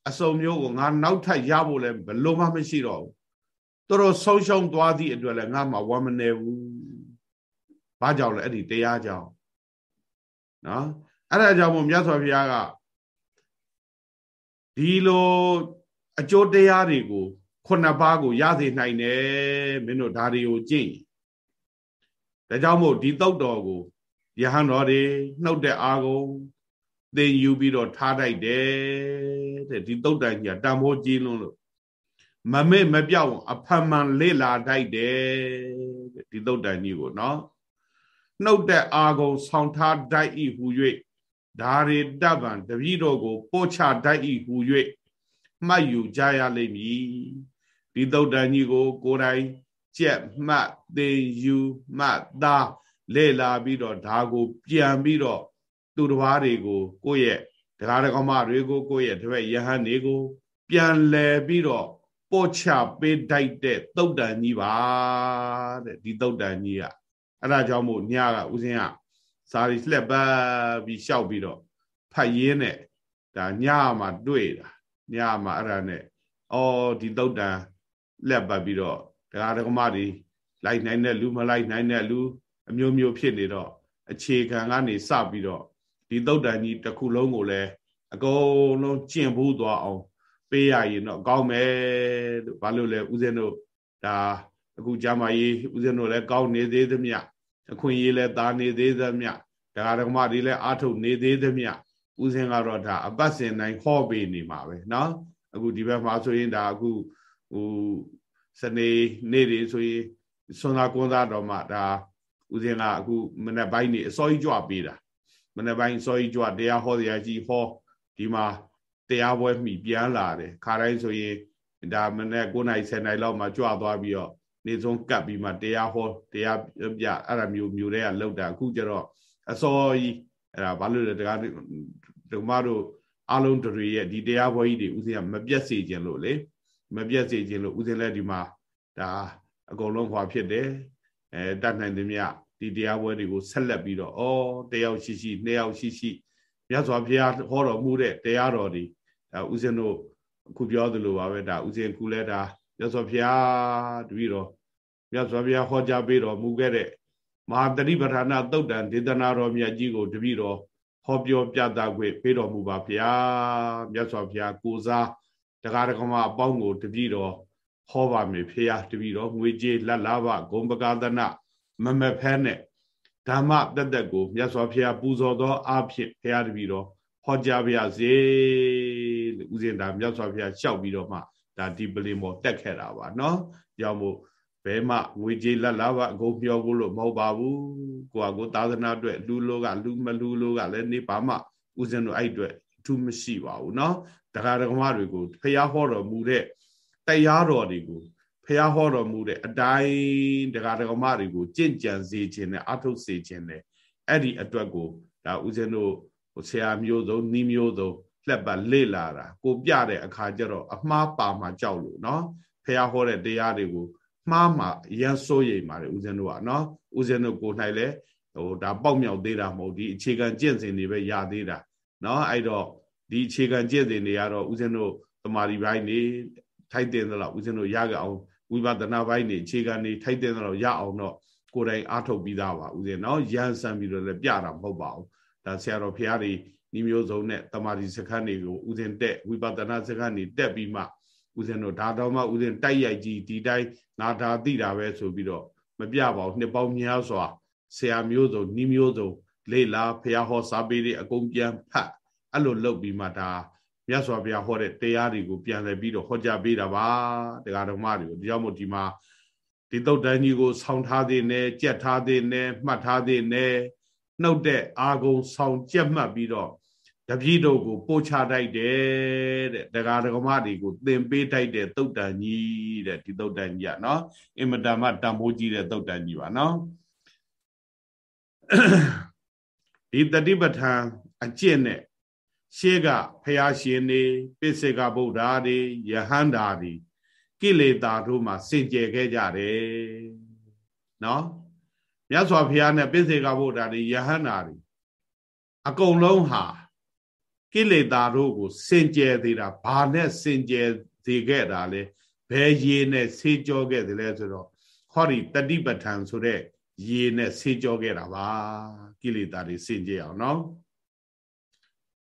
အစုံမျိုးကိုငါနောက်ထပ်ရဖို့လည်းဘလို့မှမရှိတော့ဘူးတော်တော်ဆုံးရှုံးသွားသည့်အတွက်လည်းငါမှဝမ်းမနေဘူးဘာကြောင့်လဲအဲ့ဒီတရားကြောင့်နော်အဲ့ဒါကြောင့်မို့မြတ်စွာဘုရားကဒီလိုအကျိုးတရားတွေကို ခုနှစ်ပါးကိုရစေနိုင်တယ်မင်းတို့ဒါတွေကိုကြင့်ဒါကြောင့်မို့ဒီတုတ်တော်ကိုယဟန်တော်တွေနှုတ်တဲ့အာကုန်သင်ယူပြီးတော့ထားတိုက်တယ်တဲ့ဒီတုတ်တန်ကြီးတံမိုးကြီးလုံးလို့မမေ့မပြောက်အဖမှန်လေလာတိုက်တယ်တဲ့ဒီတုတ်တန်ကြီးကိုနော်နှုတ်တဲ့အာကုံဆောင်ထားတိုက်ဤဟူ၍ဒါရီတပံတပည့်တော်ကိုပို့ချတိုက်ဤဟူ၍မှတ်ယူကြရလိမ့်မည် ဒီတုတ်တန်ကြီးကို ကိုယ်တိုင်ကြက်မှတ်သင်ယူမှတ်သားလေ့လာပြီးတော့ဒါကို ပြန်ပြီးတော့သူတစ်ပါးတွေကို ကိုယ့်ရဲ့တရားဓမ္မတွေကိုကိုယ့်ရဲ့တပည့်ယဟန်တွေကို ပြန်လဲပြီးတော့ပို့ချပေးတိုက်တဲ့တုတ်တန်ကြီးပါတဲ့ဒီတုတ်တန်ကြီးကအဲ့ဒါကြောင့်မို့ညကဦးဇင်းကစာရီလှက်ပတ်ပြီးရှောက်ပြီးတော့ဖတ်ရင်းနဲ့ဒါညမှာတွေ့တာညမှာအဲ့ဒါနဲ့အော်ဒီတုတ်တန် လက်ပတ်ပြီးတော့တရားဓမ္မတွေလိုက်နိုင်တဲ့လူမလိုက်နိုင်တဲ့လူအမျိုးမျိုးဖြစ်နေတော့အခြေခံကနေစပြီးတော့ဒီသုတ်တန်ကြီးတစ်ခုလုံးကိုလည်းအကုန်လုံးကျင့်ဖို့သွားအောင်ပေးရရင်တော့ကောင်းမယ်လို့ဘာလို့လဲဦးဇင်းတို့ဒါအခုဂျာမကြီးဦးဇင်းတို့လည်းကောင်းနေသေးသမျှအခွင့်အရေးလည်းတာနေသေးသမျှဒကာဒကမတွေလည်းအာထုတ်နေသေးသမျှဦးဇင်းကတော့ဒါအပတ်စဉ်တိုင်းဟောပေးနေမှာပဲเนาะအခုဒီဘက်မှာဆိုရင်ဒါအခုဟို စနေနေ့တွေဆိုရင်စွန်သာကွန်သာတော်မှာဒါဦးဇင်းကအခုမနေ့ပိုင်းနေအစောကြီးကြွပေးတာမနေ့ပိုင်းစောကြီးကြွတရားဟောတရားကြီးဟောဒီမှာတရားပွဲမှီပြန်လာတယ်ခါတိုင်းဆိုရင်ဒါမနေ့9နိုင်10နိုင်လောက်မှကြွသွားပြီးတော့နေဆုံးကပ်ပြီးမှတရားဟောတရားပြအဲ့ဒါမျိုးမျိုးတွေကလောက်တာအခုကျတော့အစောကြီးအဲ့ဒါဘာလို့လဲတရားဓမ္မတို့အလုံးတွေရဲ့ဒီတရားပွဲကြီးတွေဥစဉ်ကမပြတ်စေခြင်းလို့လေ မပြတ်စေခြင်းလို့ဥစဉ်လဲဒီမှာဒါအကုန်လုံးခွာဖြစ်တယ်အဲတတ်နိုင်သမျှဒီတရားပွဲတွေကိုဆက်လက်ပြီးတော့ဩတယောက်ရှိရှိနှစ်ယောက်ရှိရှိမြတ်စွာဘုရားဟောတော်မူတဲ့တရားတော်တွေဒါဥစဉ်တို့အခုပြောသလိုပါပဲဒါဥစဉ်ခုလဲဒါမြတ်စွာဘုရားတပည့်တော်မြတ်စွာဘုရားဟောကြားပေးတော်မူခဲ့တဲ့မဟာတတိပဋ္ဌာနာသုတ်တံဒေသနာတော်မြတ်ကြီးကိုတပည့်တော်ဟောပြောပြသခွင့်ပေးတော်မူပါဗျာမြတ်စွာဘုရားကိုစား ဒကာဒကမအပေါင်းကိုတပြီတော်ဟောပါမယ်ဖေယတပြီတော်ငွေကြေးလက်လာဘဂုံပကာသနမမဖဲနဲ့ဓမ္မတသက်ကိုမြတ်စွာဘုရားပူဇော်သောအဖြစ်ဖေယတပြီတော်ဟောကြားပါရစေလို့ဦးဇင်ဒါမြတ်စွာဘုရားလျှောက်ပြီးတော့မှဒါဒီပလင်ပေါ်တက်ခဲ့တာပါနော်ကြောင့်မို့ဘဲမငွေကြေးလက်လာဘအကုန်ပြောဖို့လို့မဟုတ်ပါဘူးကိုကကိုသာသနာအတွက်လူလိုကလူမလူလိုကလည်းနေပါမှဦးဇင်တို့အဲ့အတွက် ထူးမရှိပါဘူးเนาะတရားဓမ္မတွေကိုဖះဟောတော်မူတဲ့တရားတော်တွေကိုဖះဟောတော်မူတဲ့အတိုင်းတရားဓမ္မတွေကိုကြင့်ကြံစေခြင်းနဲ့အထုတ်စေခြင်းနဲ့အဲ့ဒီအတွက်ကိုဒါဦးဇင်းတို့ဆရာမျိုးစုံနှီးမျိုးစုံလက်ပတ်လေ့လာတာကိုပြတဲ့အခါကျတော့အမှားပါမှာကြောက်လို့เนาะဖះဟောတဲ့တရားတွေကိုမှားမှာရန်စိုးရိမ်ပါတယ်ဦးဇင်းတို့ကเนาะဦးဇင်းတို့ကို၌လဲဟိုဒါပေါက်မြောက်သေးတာမဟုတ်ဒီအခြေခံကျင့်စဉ်တွေပဲရသေးတာ နော်အဲ့တော့ဒီအခြေခံကျင့်စဉ်တွေကတော့ဦးဇင်းတို့တမာရီပိုင်းနေထိုက်တင်သလောက်ဦးဇင်းတို့ရကြအောင်ဝိပဿနာပိုင်းနေအခြေခံနေထိုက်တင်သလောက်ရအောင်တော့ကိုယ်တိုင်အားထုတ်ပြီးသားပါဦးဇင်းနော်ရန်ဆန်ပြီးတော့လည်းပြတာမဟုတ်ပါဘူးဒါဆရာတော်ဖရားတွေဤမျိုးစုံနဲ့တမာရီစခန်းတွေကိုဦးဇင်းတက်ဝိပဿနာစခန်းတွေတက်ပြီးမှဦးဇင်းတို့ဒါတော်မှဦးဇင်းတိုက်ရိုက်ကြီးဒီတိုင်းနာတာသိတာပဲဆိုပြီးတော့မပြပါဘူးနှစ်ပေါင်းများစွာဆရာမျိုးစုံဤမျိုးစုံ လေလာဖះဟောစာပေတွေအကုန်ပြန်ဖတ်အဲ့လိုလုပ်ပြီးမှဒါမြတ်စွာဘုရားဟောတဲ့တရားတွေကိုပြန်လည်ပြီးတော့ဟောကြားပေးတာပါတရားတော်မတွေကိုဒီကြောင့်မို့ဒီမှာဒီတုတ်တန်းကြီးကိုဆောင်းထားသေးနဲ့ကြက်ထားသေးနဲ့မှတ်ထားသေးနဲ့နှုတ်တဲ့အာဂုံဆောင်ကြက်မှတ်ပြီးတော့တပည့်တို့ကိုပို့ချတိုက်တယ်တဲ့တရားဓမ္မတွေကိုသင်ပေးတိုက်တဲ့သုတ်တန်ကြီးတဲ့ဒီသုတ်တန်ကြီးอ่ะเนาะအင်မတန်မှတန်ဖိုးကြီးတဲ့သုတ်တန်ကြီးပါเนาะ ဒီတတိပဋ္ဌာန်အကျင့်နဲ့ရှေးကဖျားရှင်နေပိစေကဗုဒ္ဓတွေယဟန္တာတွေကိလေသာတို့မှာစင်ကြယ်ခဲ့ကြတယ်နော်မြတ်စွာဘုရားနဲ့ပိစေကဗုဒ္ဓတွေယဟန္တာတွေအကုန်လုံးဟာကိလေသာတို့ကိုစင်ကြယ်သေးတာဘာနဲ့စင်ကြယ်သေးခဲ့တာလဲဘယ်ရေနဲ့ဆေးကြောခဲ့တယ်လဲဆိုတော့ဟောဒီတတိပဋ္ဌာန်ဆိုတဲ့ ရေနဲ့ဆေးကြောခဲ့တာပါကိလေသာတွေစင်ကြယ်အောင်နော်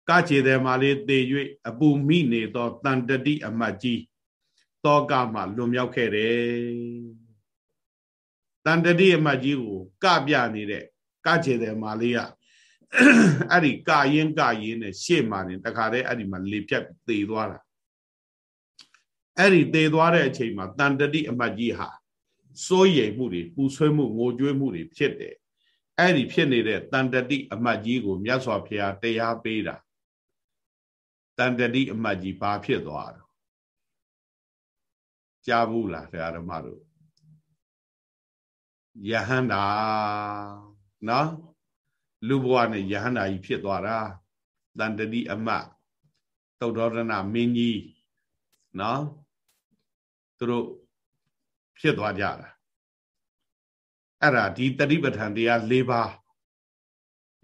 ကခြေတယ်မာလေးသေ၍အပူမိနေသောတန်တတိအမတ်ကြီးတောကမှလွန်မြောက်ခဲ့တယ်တန်တတိအမတ်ကြီးကိုကပြနေတဲ့ကခြေတယ်မာလေးကအဲ့ဒီကာရင်ကာရင်နဲ့ရှေ့မှာနေတခါတည်းအဲ့ဒီမှာလေပြတ်သေသွားတာအဲ့ဒီသေသွားတဲ့အချိန်မှာတန်တတိအမတ်ကြီးဟာ စိုးရိမ်မှုတွေပူဆွေးမှုငိုကြွေးမှုတွေဖြစ်တယ်အဲ့ဒီဖြစ်နေတဲ့တန်တတိအမတ်ကြီးကိုမြတ်စွာဘုရားတရားပေးတာတန်တတိအမတ်ကြီးဘာဖြစ်သွားတော့ကြားဘူးလားတရားဓမ္မတို့ယဟန္တာနော်လူဘဝနဲ့ယဟန္တာကြီးဖြစ်သွားတာတန်တတိအမတ်သုဒ္ဓရဏမင်းကြီးနော်သူတို့ ဖြစ်သွားကြတာအဲ့ဒါဒီတတိပဋ္ဌာန်တရား၄ပါး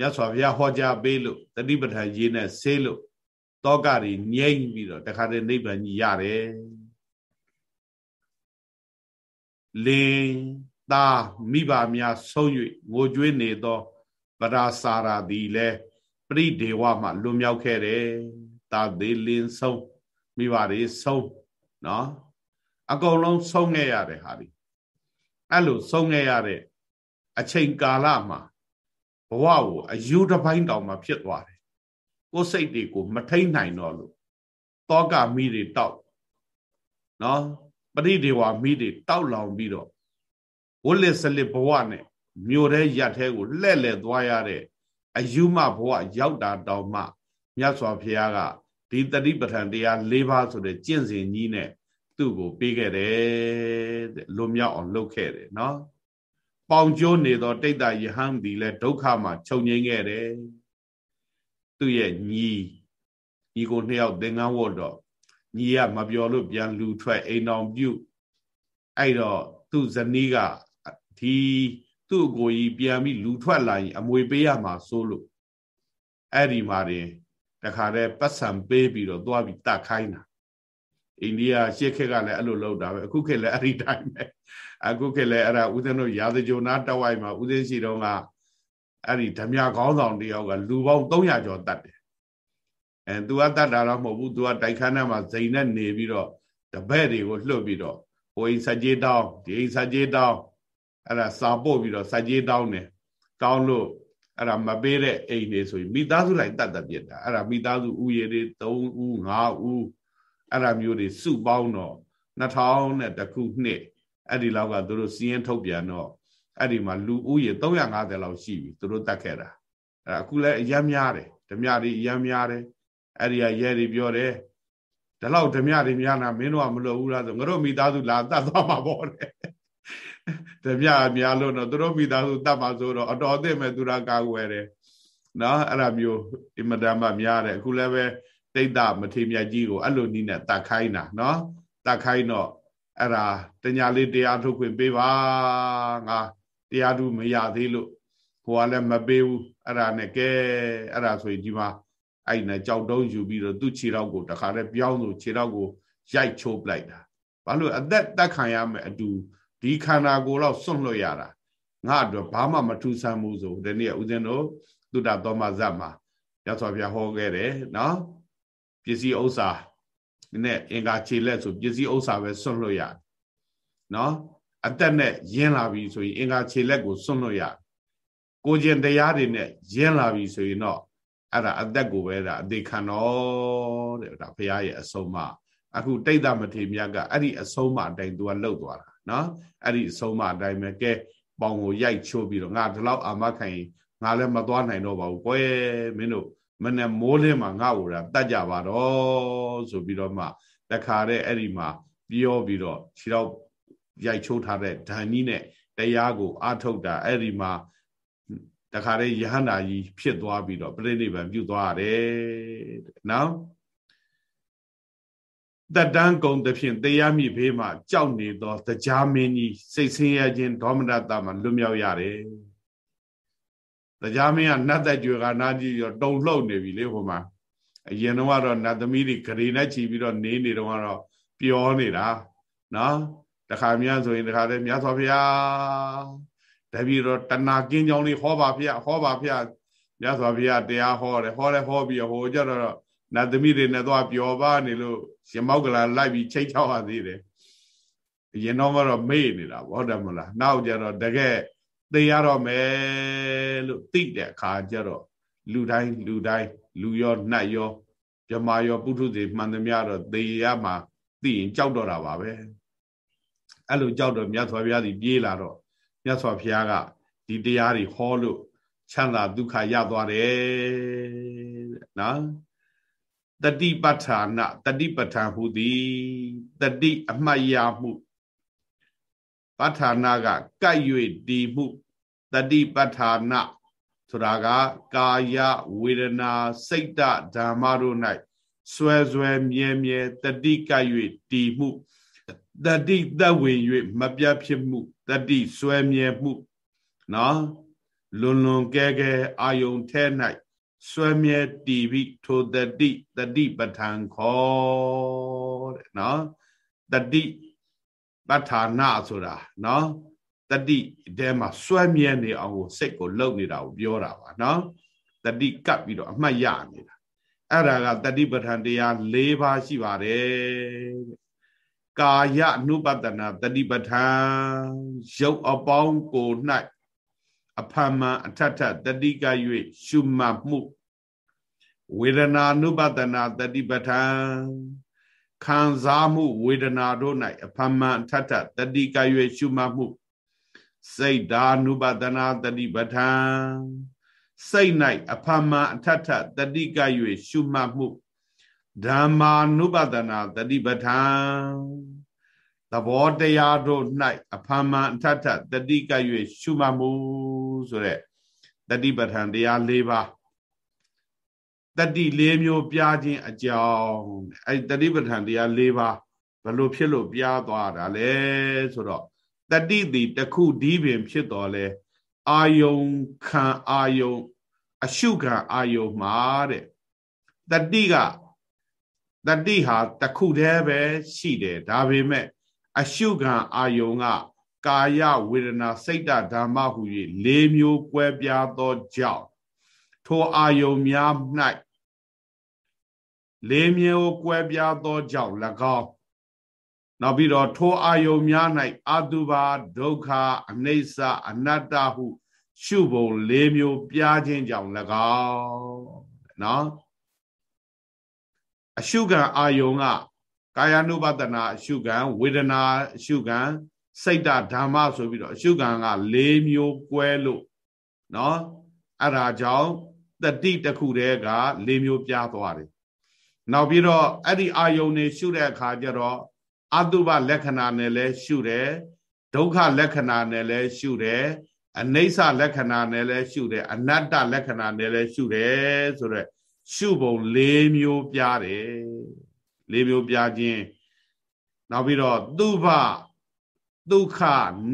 ရသော်ဘုရားဟောကြားပေးလို့တတိပဋ္ဌာန်ရေးနဲ့ဆေးလို့တောကတွေငြိမ့်ပြီးတော့တခါတည်းနိဗ္ဗာန်ကြီးရတယ်လင်းသားမိဘများဆုံး၍ငိုကြွေးနေသောပရာစာရာသည်လဲပရိဒေဝမှလွန်မြောက်ခဲ့တယ်တာသေးလင်းဆုံးမိဘတွေဆုံးနော် အကုန်လုံးဆုံးခဲ့ရတဲ့ဟာဒီအဲ့လိုဆုံးခဲ့ရတဲ့အချိန်ကာလမှာဘဝကိုအယူတစ်ပိုင်းတောင်မှဖြစ်သွားတယ်ကိုယ်စိတ်တွေကိုမထိန်နိုင်တော့လို့တောကမိတွေတောက်နော်ပရိဒေဝမိတွေတောက်လောင်ပြီးတော့ဝလစ်စလစ်ဘဝနဲ့မြို့ထဲရက်ထဲကိုလှဲ့လှဲ့သွားရတဲ့အယူမဘဝရောက်တာတောင်မှမြတ်စွာဘုရားကဒီတတိပဋ္ဌာန်တရား၄ပါးဆိုတဲ့ကျင့်စဉ်ကြီးနဲ့ သူ့ကိုပေးခဲ့တယ်တဲ့လွန်မြောက်အောင်လုပ်ခဲ့တယ်နော်ပေါင်ကျိုးနေသောတိတ်တယဟန်ဒီလဲဒုက္ခမှာချုပ်ငိမ့်ခဲ့တယ်သူ့ရဲ့ညီညီကိုနှစ်ယောက်သင်္ကန်းဝတ်တော့ညီကမပြောလို့ပြန်လူထွက်အိမ်တော်ပြုအဲ့တော့သူ့ဇနီးကဒီသူ့ကိုကြီးပြန်ပြီးလူထွက်လာရင်အမွေပေးရမှာစိုးလို့အဲ့ဒီမှာတင်တခါတည်းပတ်စံပေးပြီးတော့သွားပြီးတတ်ခိုင်းတာ အိန္ဒိယရှေ့ခက်ကလည်းအဲ့လိုလုပ်တာပဲအခုခေတ်လည်းအဲ့ဒီတိုင်းပဲအခုခေတ်လည်းအဲ့ဒါဦးဇင်းတို့ရာဇဂျိုနာတဝိုက်မှာဦးဇင်းရှိတော့ကအဲ့ဒီဓမြခေါင်းဆောင်တယောက်ကလူပေါင်း300ကျော်တတ်တယ်အဲသူကတတ်တာတော့မဟုတ်ဘူးသူကတိုက်ခန်းထဲမှာဇိမ်နဲ့နေပြီးတော့တပည့်တွေကိုလှုပ်ပြီးတော့ဟိုအိမ်စကြေးတောင်းဒီအိမ်စကြေးတောင်းအဲ့ဒါစာပို့ပြီးတော့စကြေးတောင်းတယ်တောင်းလို့အဲ့ဒါမပေးတဲ့အိမ်တွေဆိုရင်မိသားစုလိုက်တတ်တတ်ပြစ်တာအဲ့ဒါမိသားစုဥယေတွေ3ဦး5ဦး အဲ့ဒါမျိုးတွေစုပေါင်းတော့2000နဲ့တခုနှစ်အဲ့ဒီလောက်ကသူတို့စီးရင်ထုတ်ပြန်တော့အဲ့ဒီမှာလူဦးရေ350လောက်ရှိပြီသူတို့တတ်ခဲ့တာအဲ့အခုလည်းအများများတယ်ဓမြတွေအများများတယ်အဲ့ဒီကရဲတွေပြောတယ်ဒီလောက်ဓမြတွေများနာမင်းတို့ကမလုပ်ဘူးလားဆိုငါတို့မိသားစုလာတတ်သွားမှာပေါ့တဲ့ဓမြများလို့တော့သူတို့မိသားစုတတ်မှာဆိုတော့အတော်အသင့်မဲ့သူရကာကွယ်တယ်နော်အဲ့ဒါမျိုးအင်မတန်မှများတယ်အခုလည်းပဲ တိတ်တမထေမြတ်ကြီးကိုအဲ့လိုနီးနဲ့တတ်ခိုင်းတာနော်တတ်ခိုင်းတော့အဲ့ဒါတညာလေးတရားထုတ်ခွင့်ပေးပါငါတရားသူမရသေးလို့ဟိုကလည်းမပေးဘူးအဲ့ဒါနဲ့ကဲအဲ့ဒါဆိုရင်ဒီမှာအဲ့နဲ့ကြောက်တုံးယူပြီးတော့သူ့ခြေထောက်ကိုတခါတည်းပြောင်းလို့ခြေထောက်ကိုရိုက်ချိုးပလိုက်တာဘာလို့အသက်တက်ခံရမယ်အတူဒီခန္ဓာကိုယ်တော့စွန့်လွတ်ရတာငါအတွက်ဘာမှမထူးဆန်းဘူးဆိုဒီနေ့ဦးဇင်းတို့သုတတော်မဇတ်မှာရသော်ပြဟောခဲ့တယ်နော် ပစ္စည်းဥစ္စာနဲ့အင်္ဂါခြေလက်ဆိုပစ္စည်းဥစ္စာပဲစွန့်လွတ်ရနော်အသက်နဲ့ရင်းလာပြီဆိုရင်အင်္ဂါခြေလက်ကိုစွန့်လွတ်ရကိုကျင်တရားတွေနဲ့ရင်းလာပြီဆိုရင်တော့အဲ့ဒါအသက်ကိုပဲဒါအသေးခံတော့တဲ့ဒါဘုရားရဲ့အဆုံးအမအခုတိတ်တမထေမြတ်ကအဲ့ဒီအဆုံးအမအတိုင်းသူကလှုပ်သွားတာနော်အဲ့ဒီအဆုံးအမအတိုင်းပဲကဲပေါင်ကိုရိုက်ချိုးပြီးတော့ငါဒီလောက်အာမခံရင်ငါလည်းမသွားနိုင်တော့ပါဘူးကွယ်မင်းတို့ မနဲ့မိုးလင်းမှာငါ့ကိုတတ်ကြပါတော့ဆိုပြီးတော့မှတခါတဲ့အဲ့ဒီမှာပြောပြီးတော့ခြေတော့ရိုက်ချိုးထားတဲ့ဓာန်ကြီးနဲ့တရားကိုအာထုတ်တာအဲ့ဒီမှာတခါတဲ့ယဟန္တာကြီးဖြစ်သွားပြီးတော့ပြိဋိဘံပြုသွားရတယ်နော်တတန်းကုံတဖြင့်တရားမိဖေးမှာကြောက်နေသောတရားမင်းကြီးစိတ်ဆင်းရဲခြင်းဒေါမနတမှာလွတ်မြောက်ရတယ် တရားမင်းကနတ်သက်ကြွယ်ကနာကြည့်ရောတုံလှုပ်နေပြီလေဟိုမှာအရင်တော့ကတော့နတ်သမီးတွေဂရေနဲ့ချီပြီးတော့နေနေတော့ကတော့ပျော်နေတာနော်တခါများဆိုရင်တခါတည်းမြတ်စွာဘုရားတပည့်တော်တဏှာကင်းကြောင်းလေးဟောပါဗျာဟောပါဗျာမြတ်စွာဘုရားတရားဟောတယ်ဟောတယ်ဟောပြီးဟိုကြတော့နတ်သမီးတွေနဲ့သွားပျော်ပါနေလို့ရှင်မောက်ကလာလိုက်ပြီးချိတ်ချောက်ရသေးတယ်ရင်တော့ကတော့မေ့နေတာဗောတယ်မလားနောက်ကြတော့တကယ် သိရတော့မယ်လို့သိတဲ့အခါကျတော့လူတိုင်းလူတိုင်းလူရောနတ်ရောမြမာရောပုထုဇဉ်မှန်သမျှတော့သေရမှာသိရင်ကြောက်တော့တာပါပဲအဲ့လိုကြောက်တော့မြတ်စွာဘုရားကြီးပြေးလာတော့မြတ်စွာဘုရားကဒီတရားတွေဟောလို့ချမ်းသာဒုက္ခရသွားတယ်နော်တတိပဋ္ဌာနတတိပဋ္ဌာန်ဟူသည်တတိအမှတ်ရမှု ပဋ္ဌာနကကပ်၍တည်မှုတတိပဋ္ဌာနဆိုတာကကာယဝေဒနာစိတ်တဓမ္မတို့၌ဆွဲဆွဲမြဲမြဲတတိကပ်၍တည်မှုတတိသက်ဝင်၍မပြတ်ဖြစ်မှုတတိဆွဲမြဲမှုနော်လွန်လွန်ကဲကဲအာယုံထဲ၌ဆွဲမြဲတည်ပြီးထိုတတိတတိပဋ္ဌာန်ခေါ်တဲ့နော်တတိ ပဋ္ဌာနာဆိုတာနော်တတိတဲမှာစွဲမြဲနေအောင်ကိုစိတ်ကိုလှုပ်နေတာကိုပြောတာပါနော်တတိကပ်ပြီးတော့အမှတ်ရနေတာအဲ့ဒါကတတိပဋ္ဌာန်တရား၄ပါးရှိပါတယ်ကာယအနုပတနာတတိပဋ္ဌာန်ရုပ်အပေါင်းကို၌အဖမ်းမှန်အထက်ထတတိက၍ရှုမှတ်မှုဝေဒနာနုပတနာတတိပဋ္ဌာန် ခံစားမှုဝေဒနာတို့၌အဖမ်းမှန်အထက်ထတတိက၍ရှုမှတ်မှုစိတ်ဓာနုပတနာတတိပဋ္ဌာန်စိတ်၌အဖမ်းမှန်အထက်ထတတိက၍ရှုမှတ်မှုဓမ္မာနုပတနာတတိပဋ္ဌာန်သဘောတရားတို့၌အဖမ်းမှန်အထက်ထတတိက၍ရှုမှတ်မှုဆိုတဲ့တတိပဋ္ဌာန်တရား၄ပါး တတိ၄မျိုးပြခြင်းအကြောင်းအဲတတိပဋ္ဌာန်တရား၄ပါးဘယ်လိုဖြစ်လို့ပြသွားတာလဲဆိုတော့တတိတိတခုဒီပင်ဖြစ်တော်လဲအာယုံခံအာယုံ အရှုခံအာယုံမှာတဲ့တတိကတတိဟာတခုတည်းပဲရှိတယ်ဒါပေမဲ့အရှုခံအာယုံကကာယဝေဒနာစိတ်ဓမ္မဟု၍၄မျိုးကွဲပြားသောကြောင့် ထိုအာယုံများ၌၄မျိုးကွဲပြားသောကြောင့်၎င်းနောက်ပြီးတော့ထိုအာယုံများ၌အတုပါဒုက္ခအနိစ္စအနတ္တဟု ရှုပုံ၄မျိုးပြားခြင်းကြောင့်၎င်းနော်အရှုခံအာယုံကကာယ ानु ပတနာအရှုခံဝေဒနာအရှုခံစိတ်ဓမ္မဆိုပြီးတော့အရှုခံက၄မျိုးကွဲလို့နော်အဲ့ဒါကြောင့် တတိတခုတည်းက၄မျိုးပြားသွားတယ်နောက်ပြီးတော့အဲ့ဒီအာယုန်နေရှုတဲ့အခါကျတော့အတုပလက္ခဏာနဲ့လည်းရှုတယ်ဒုက္ခလက္ခဏာနဲ့လည်းရှုတယ်အနိစ္စလက္ခဏာနဲ့လည်းရှုတယ်အနတ္တလက္ခဏာနဲ့လည်းရှုတယ်ဆိုတော့ရှုပုံ၄မျိုးပြားတယ်၄မျိုးပြားခြင်းနောက်ပြီးတော့သူဘဒုက္ခ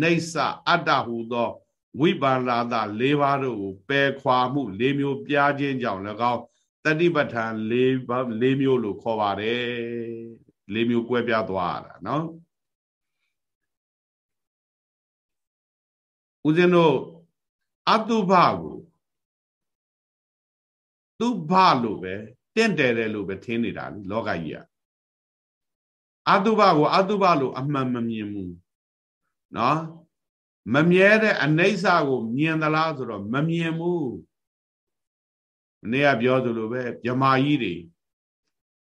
နေဆအတ္တဟူသော ဝိပါလာဒ၄ပါးတို့ကိုပယ်ခွာမှု၄မျိုးပြားခြင်းကြောင့်၎င်းတတိပဋ္ဌာန်၄ပါး၄မျိုးလို့ခေါ်ပါတယ်၄မျိုးကွဲပြားသွားတာနော်ဦးဇင်းတို့အတုဘကိုသူဘလို့ပဲတင့်တယ်တယ်လို့ပဲထင်နေတာလလောကကြီးကအတုဘကိုအတုဘလို့အမှန်မမြင်ဘူးနော် မမြဲတဲ့အနိစ္စကိုမြင်သလားဆိုတော့မမြင်ဘူးမနေ့ကပြောသလိုပဲမြမာကြီးတွေ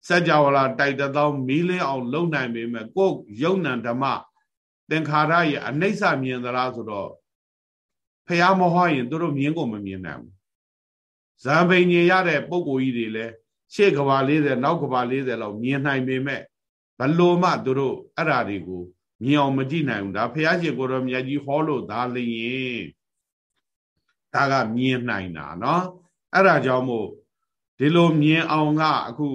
စัจ java လာတိုက်တသောမီးလင်းအောင်လုံနိုင်ပေမဲ့ကိုယ်ယုံ nant ဓမ္မသင်္ခါရရဲ့အနိစ္စမြင်သလားဆိုတော့ဖះမဟောရင်သူတို့မြင်ကိုမမြင်နိုင်ဘူးဇံပိန်ညင်ရတဲ့ပုံကိုကြီးတွေလည်းရှေ့ကဘာ40နောက်ကဘာ40လောက်မြင်နိုင်ပေမဲ့ဘလို့မှသူတို့အဲ့ဓာတွေကို မြင်အောင်မကြည့်နိုင်ဘူးဒါဖះရှင်ကိုတော်မြတ်ကြီးဟောလို့ဒါလျင်ဒါကမြင်နိုင်တာเนาะအဲ့ဒါကြောင့်မို့ဒီလိုမြင်အောင်ကအခု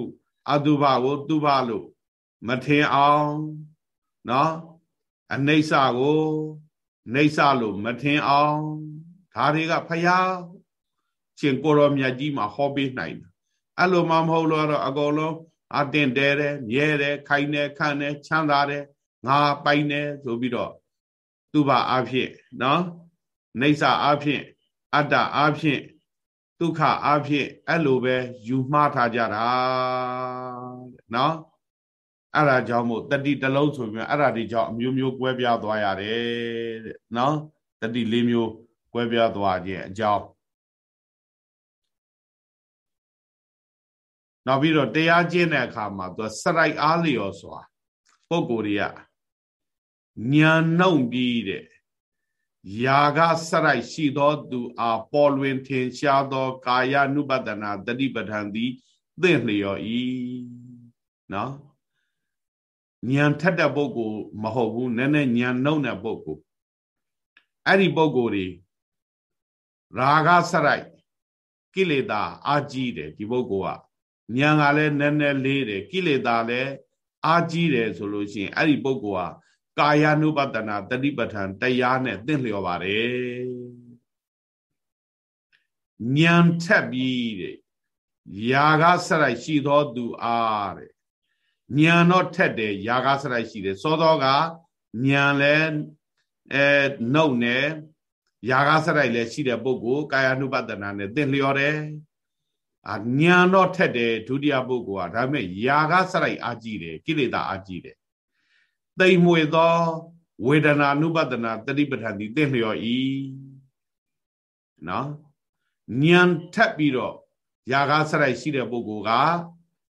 အတုပကိုတုပလို့မထင်အောင်เนาะအနိစ္စကိုနေဆလို့မထင်အောင်ဒါတွေကဖះရှင်ကိုရောမြတ်ကြီးမှာဟောပေးနိုင်တယ်အဲ့လိုမှမဟုတ်လို့တော့အကုန်လုံးအတင်တဲတယ်မြဲတယ်ခိုင်တယ်ခန့်တယ်ချမ်းသာတယ် ငါပိုင်တယ်ဆိုပြီးတော့သူ့ဘာအဖြစ်နော်နေဆာအဖြစ်အတ္တအဖြစ်ဒုက္ခအဖြစ်အဲ့လိုပဲယူမှားထားကြတာနော်အဲ့ဒါကြောင့်မို့တတိတလုံးဆိုပြီးအဲ့ဒါဒီကြောင့်အမျိုးမျိုးကွဲပြားသွားရတယ်တဲ့နော်တတိလေးမျိုးကွဲပြားသွားခြင်းအကြောင်းနောက်ပြီးတော့တရားကျင့်တဲ့အခါမှာသူစရိုက်အားလျော်စွာပုံကိုယ်တွေက ညာနှုံပြီးတဲ့ယာကစရိုက်ရှိသောသူအားပေါ်လွင်ထင်ရှားသော ကာယ ानु ပတနာတတိပဋ္ဌာန်သည်သင့်လျော်၏နော်ဉာဏ်ထက်တဲ့ပုဂ္ဂိုလ်မဟုတ်ဘူးနည်းနည်းဉာဏ်နှုံတဲ့ပုဂ္ဂိုလ်အဲ့ဒီပုဂ္ဂိုလ်တွေရာဂစရိုက်ကိလေသာအာကြီးတယ်ဒီပုဂ္ဂိုလ်ကဉာဏ်ကလည်းနည်းနည်းလေးတယ်ကိလေသာလည်းအာကြီးတယ်ဆိုလို့ရှိရင်အဲ့ဒီပုဂ္ဂိုလ်က ကာယ ानु ပတနာတတိပဋ္ဌာန်တရားနဲ့သင့်လျော်ပါတယ်ဉာဏ်ထက်ပြီးတဲ့ယာကစရိုက်ရှိသောသူအားတဲ့ဉာဏ်တော့ထက်တယ်ယာကစရိုက်ရှိတယ်စောသောကဉာဏ်လဲအဲနှုတ်နဲ့ယာကစရိုက်လည်းရှိတဲ့ပုဂ္ဂိုလ်ကာယ ानु ပတနာနဲ့သင်လျော်တယ်အာဉာဏ်တော့ထက်တယ်ဒုတိယပုဂ္ဂိုလ်ကဒါပေမဲ့ယာကစရိုက်အာကြည့်တယ်ကိလေသာအာကြည့်တယ် တိမ်မွေသောဝေဒနာနုပဒနာတတိပဋ္ဌာန်ဒီသိလျော်ဤနော်ညံထပ်ပြီးတော့ຢာကားစရိုက်ရှိတဲ့ပုဂ္ဂိုလ်က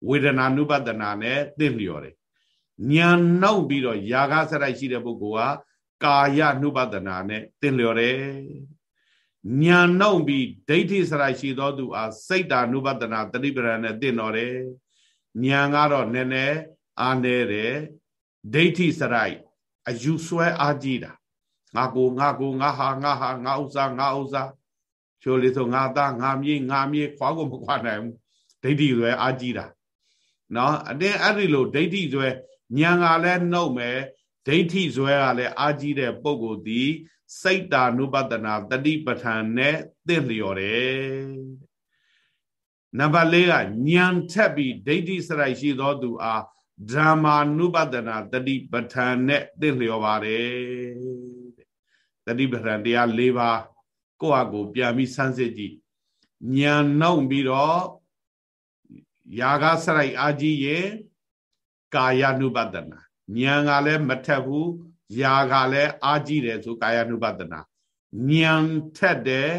ဝေဒနာနုပဒနာနဲ့သိလျော်တယ်ညံနှုတ်ပြီးတော့ຢာကားစရိုက်ရှိတဲ့ပုဂ္ဂိုလ်ကကာယနုပဒနာနဲ့တင်လျော်တယ်။ညာနှုတ်ပြီးဒိဋ္ဌိစရိုက်ရှိသောသူအားစိတ်တာနုပဒနာတတိပဒနာနဲ့တင်တော်တယ်။ညာကတော့နည်းနည်းအားနေတယ် ဒိဋ္ဌိစရိုက်အယူဆွဲအားကြီးတာငါကိုငါကိုငါဟာငါဟာငါဥစ္စာငါဥစ္စာချိုးလေးဆိုငါသားငါမြေးငါမြေးခွာကိုမခွာနိုင်ဘူးဒိဋ္ဌိဆွဲအားကြီးတာနော်အတင်းအဲ့ဒီလိုဒိဋ္ဌိဆွဲဉာဏ်ကလည်းနှုတ်မယ်ဒိဋ္ဌိဇွဲကလည်းအာကြီးတဲ့ပုဂ္ဂိုလ်သည်စိတ်တာနုပတနာတတိပဋ္ဌာန်နဲ့သင့်လျော်တယ်နံပါတ်၄ကဉာဏ်ထက်ပြီးဒိဋ္ဌိစရိုက်ရှိသောသူအား ဓမ္မာနုပတနာတတိပဋ္ဌာန်နဲ့သင့်လျော်ပါတယ်တတိပဋ္ဌာန်တရား၄ပါးကိုယ့်အကိုပြန်ပြီးစမ်းစစ်ကြည့်ဉာဏ်နှုံပြီးတော့ယာဂစရိုက်အာကြီးရဲ့ကာယ ानु ပတနာဉာဏ်ကလည်းမထက်ဘူးယာကလည်းအာကြည့်တယ်ဆိုကာယ ानु ပတနာဉာဏ်ထက်တယ်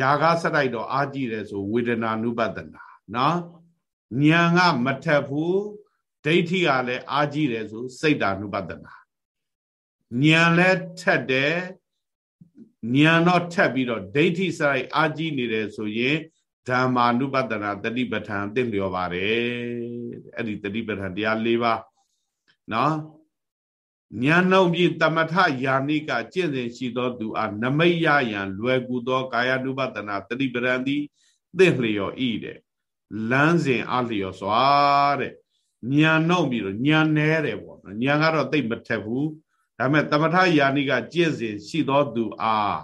ယာကစတိုက်တော့အာကြည့်တယ်ဆိုဝေဒနာ ानु ပတနာနော်ဉာဏ်ကမထက်ဘူး ဒိဋ္ဌိကလည်းအာကြည့်တယ်ဆိုစိတ်တာ ानु ပတနာဉာဏ်လည်းထက်တယ်ဉာဏ်တော့ထက်ပြီးတော့ဒိဋ္ဌိစရိုက်အာကြည့်နေတယ်ဆိုရင်ဓမ္မာနုပတနာတတိပဋ္ဌာန်သိလျော်ပါတယ်အဲ့ဒီတတိပဋ္ဌာန်တရား၄ပါးနော်ဉာဏ်နှုံပြီးတမထယာနိကကျင့်စဉ်ရှိသောသူအားနမိတ်ရယံလွယ်ကူသောကာယ ानु ပတနာတတိပရံတိသင့်လျော်ဤတဲ့လမ်းစဉ်အလျော်စွာတဲ့ ဉာဏ်နှုံပြီးတော့ဉာဏ်နဲတယ်ပေါ့နော်ဉာဏ်ကတော့သိမ့်မထက်ဘူးဒါပေမဲ့တမထယာနိကကျင့်စဉ်ရှိသောသူအား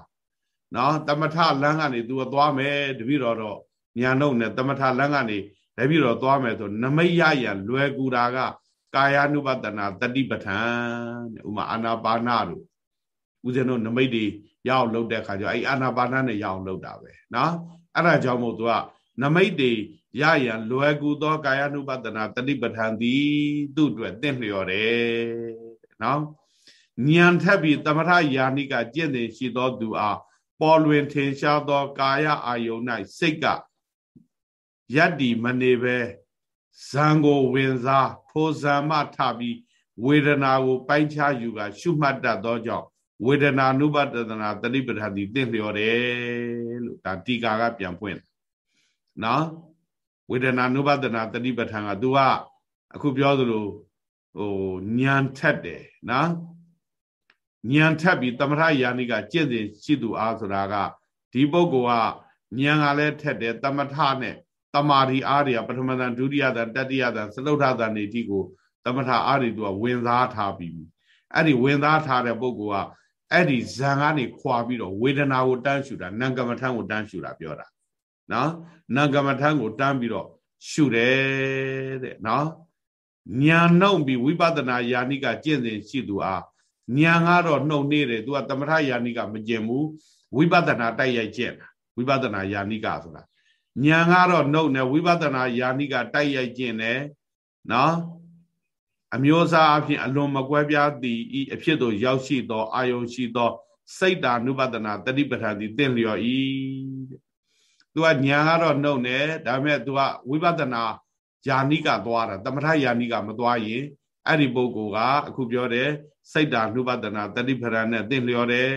နော်တမထလမ်းကနေသူသွားမယ်တပည့်တော်တော့ဉာဏ်နှုံနဲ့တမထလမ်းကနေတပည့်တော်သွားမယ်ဆိုနမိတ်ရယံလွယ်ကူတာကကာယ ानु ပတနာတတိပဋ္ဌာန်တဲ့ဥမာအာနာပါနာတို့ဦးဇင်းတို့နမိတ်တွေရအောင်လုပ်တဲ့ခါကျအဲ့အာနာပါနာနဲ့ရအောင်လုပ်တာပဲနော်အဲ့ဒါကြောင့်မို့သူကနမိတ်တွေ ရရန်လွယ်ကူသောကာယ ानु ပတနာတတိပဋ္ဌာန်သည်သူ့အတွက်တင့်လျော်တယ်နော်ဉာဏ်ထက်ပြီးတမထယာနိကကျင့်တယ်ရှိသောသူအားပေါ်လွင်ထင်ရှားသော ကာယအာယုန်၌စိတ်ကယတ္တိမနေပဲဇံကိုဝင်စားထိုဇံမထပြီးဝေဒနာကိုပိုင်းခြားယူကရှုမှတ်တတ်သောကြောင့်ဝေဒနာနုပတနာတတိပဋ္ဌာန်ဒီသင်လျော်တယ်လို့ဒါတီကာကပြန်ဖွင့်နော် ဝေဒနာနုပတနာတတိပဋ္ဌာန်က तू ကအခုပြောသလိုဟိုညံထက်တယ်နော်ညံထက်ပြီးတမထယာနိကကျင့်စဉ်ရှိသူအားဆိုတာကဒီပုဂ္ဂိုလ်ကညံကလည်းထက်တယ်တမထနဲ့တမာရီအားတွေကပထမဇန်ဒုတိယဇန်တတိယဇန်စလုထဇန်နေတိကိုသမထအားတွေသူကဝင်စားထားပြီးအဲ့ဒီဝင်စားထားတဲ့ပုဂ္ဂိုလ်ကအဲ့ဒီဇန်ကနေခွာပြီးတော့ဝေဒနာကိုတန်းရှူတာနံကမ္မထံကိုတန်းရှူတာပြောတာ နော်နံကမ္မထံကိုတန်းပြီးတော့ရှုတယ်တဲ့နော်ညာနှုံပြီးဝိပဿနာယာနိကကျင့်စဉ်ရှိသူအားညာကတော့နှုံနေတယ်သူကသမထယာနိကမကျင့်ဘူးဝိပဿနာတိုက်ရိုက်ကျင့်တာဝိပဿနာယာနိကဆိုတာဉာဏ်ကတော့နှုတ်နဲ့ဝိပဿနာယာနိကတိုက်ရိုက်ခြင်းနဲ့နော်အမျိုးအစားအဖြစ်အလွန်မကွဲပြားသည်ဤအဖြစ်သို့ရောက်ရှိသောအာယုံရှိသော စိတ်တာနုပဒနာတတိပဋ္ဌာန်သည်တင့်လျော်၏ သူကဉာဏ်ကတော့နှုတ်နဲ့ဒါပေမဲ့သူကဝိပဿနာယာနိကသွားတာတမထယာနိကမသွားရင်အဲ့ဒီပုဂ္ဂိုလ်ကအခုပြောတယ်စိတ်ဓာနုပဒနာတတိပဒနဲ့သင်လျော်တယ်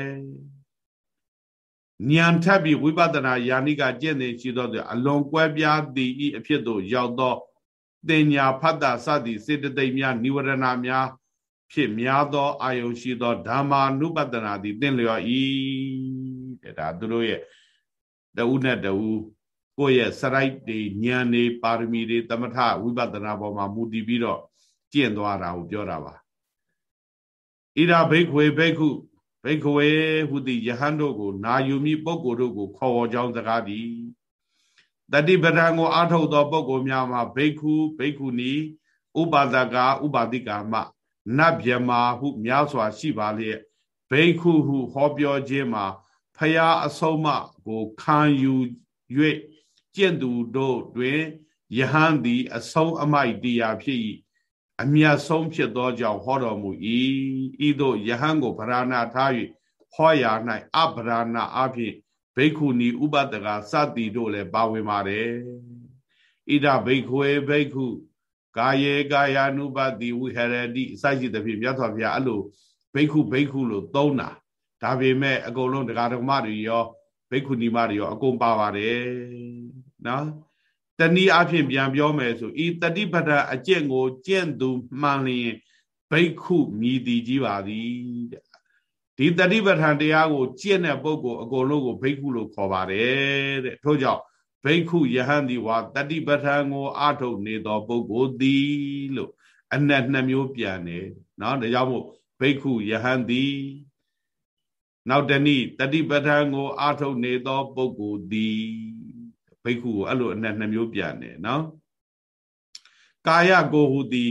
ဉာဏ်ထပ်ပြီးဝိပဿနာယာနိကကျင့်နေရှိသောအလွန်ကွဲပြားသည်ဤအဖြစ်သို့ရောက်သောတင်ညာဖတ်တာစသည်စေတသိက်များនិဝရဏများဖြစ်များသောအာယုရှိသောဓမ္မာနုပဒနာသည်သင်လျော်၏တဲ့ဒါသူတို့ရဲ့ တဦးနဲ့တဦးကိုယ့်ရဲ့စရိုက်တွေဉာဏ်တွေပါရမီတွေသမထဝိပဿနာပေါ်မှာမူတည်ပြီးတော့ကျင့်သွားတာကိုပြောတာပါဣရာဘိက္ခွေဘိက္ခုဘိက္ခဝေဟုသည်ယဟန်တို့ကို နာယူမိပုဂ္ဂိုလ်တို့ကို ခေါ်ဝေါ်ကြောင်းစကားသည်တတိပဒံကိုအာထုတ်သောပုဂ္ဂိုလ်များမှာဘိက္ခုဘိက္ခုနီဥပါဒကဥပါတိကာမနတ်မြမာဟုများစွာရှိပါလျက်ဘိက္ခုဟုဟောပြောခြင်းမှာ ဖရာအဆုံးမကိုခံယူ၍ကျင့်သူတို့တွင်ယဟန်သည် အဆုံးအမိုက်တရားဖြစ်၏အမြတ်ဆုံးဖြစ်သောကြောင့်ဟောတော်မူ၏ဤသို့ယဟန်ကိုဗราဏထား၍ဟောရာ၌အဗราဏအဖြစ်ဘိက္ခုနီဥပဒကစသည်တို့လည်းပါဝင်ပါတယ်ဣဒဘိက္ခွေဘိက္ခုကာယေကာယ ानु ပတိဝိဟရတိအစရှိသဖြင့်မြတ်စွာဘုရားအဲ့လိုဘိက္ခုဘိက္ခုလို့သုံးတာ ဒါပေမဲ့အကုန်လုံးတရားဓမ္မတွေရောဘိက္ခုနီမတွေရောအကုန်ပါပါတယ်နော်တနည်းအားဖြင့်ပြန်ပြောမယ်ဆိုဤတတိပဒအကျင့်ကိုကျင့်သူမှန်လျင်ဘိက္ခုမြည်တည်ကြီးပါသည်တဲ့ဒီတတိပဋ္ဌာန်တရားကိုကျင့်တဲ့ပုဂ္ဂိုလ်အကုန်လုံးကိုဘိက္ခုလို့ခေါ်ပါတယ်တဲ့ထို့ကြောင့်ဘိက္ခုယဟန်ဒီဝါတတိပဋ္ဌာန်ကိုအထုတ်နေသောပုဂ္ဂိုလ်သည်လို့အနက်နှမျိုးပြန်တယ်နော်ဒါကြောင့်မို့ဘိက္ခုယဟန်သည် နောက်တနည်းတတိပဋ္ဌာန်ကိုအထုတ်နေသောပုဂ္ဂိုလ်သည်ဘိက္ခုကိုအဲ့လိုအနက်နှမျိုးပြန်တယ်နော်ကာယကိုဟုသည်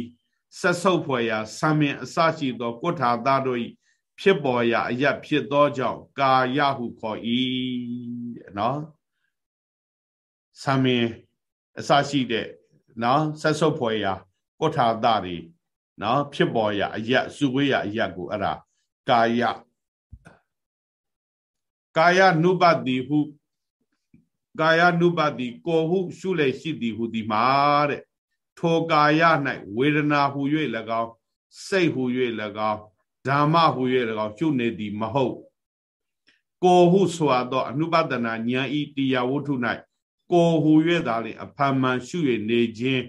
ဆက်ဆုပ်ဖွယ်ရာဆံမင်အစရှိသောကုဋ္ဌာသားတို့၏ဖြစ်ပေါ်ရာအရဖြစ်သောကြောင့်ကာယဟုခေါ်၏နော်ဆံမင်အစရှိတဲ့နော်ဆက်ဆုပ်ဖွယ်ရာကုဋ္ဌာသားတွေနော်ဖြစ်ပေါ်ရာအရစုဝေးရာအရကိုအဲ့ဒါကာယ ကာယနုပတိဟုကာယ ानु ပတိကိုဟု ရှုလေရှိသည်ဟုဒီမှာတဲ့ထိုကာယ၌ဝေဒနာဟူ၍၎င်းစိတ်ဟူ၍၎င်းဓမ္မဟူ၍၎င်းရှုနေသည်မဟုတ်ကိုဟုဆိုသောအနုပဒနာဉာဏ်ဤတရားဝတ္ထု၌ကိုဟူ၍သာလေအဖန်မှန်ရှု၍နေခြင်း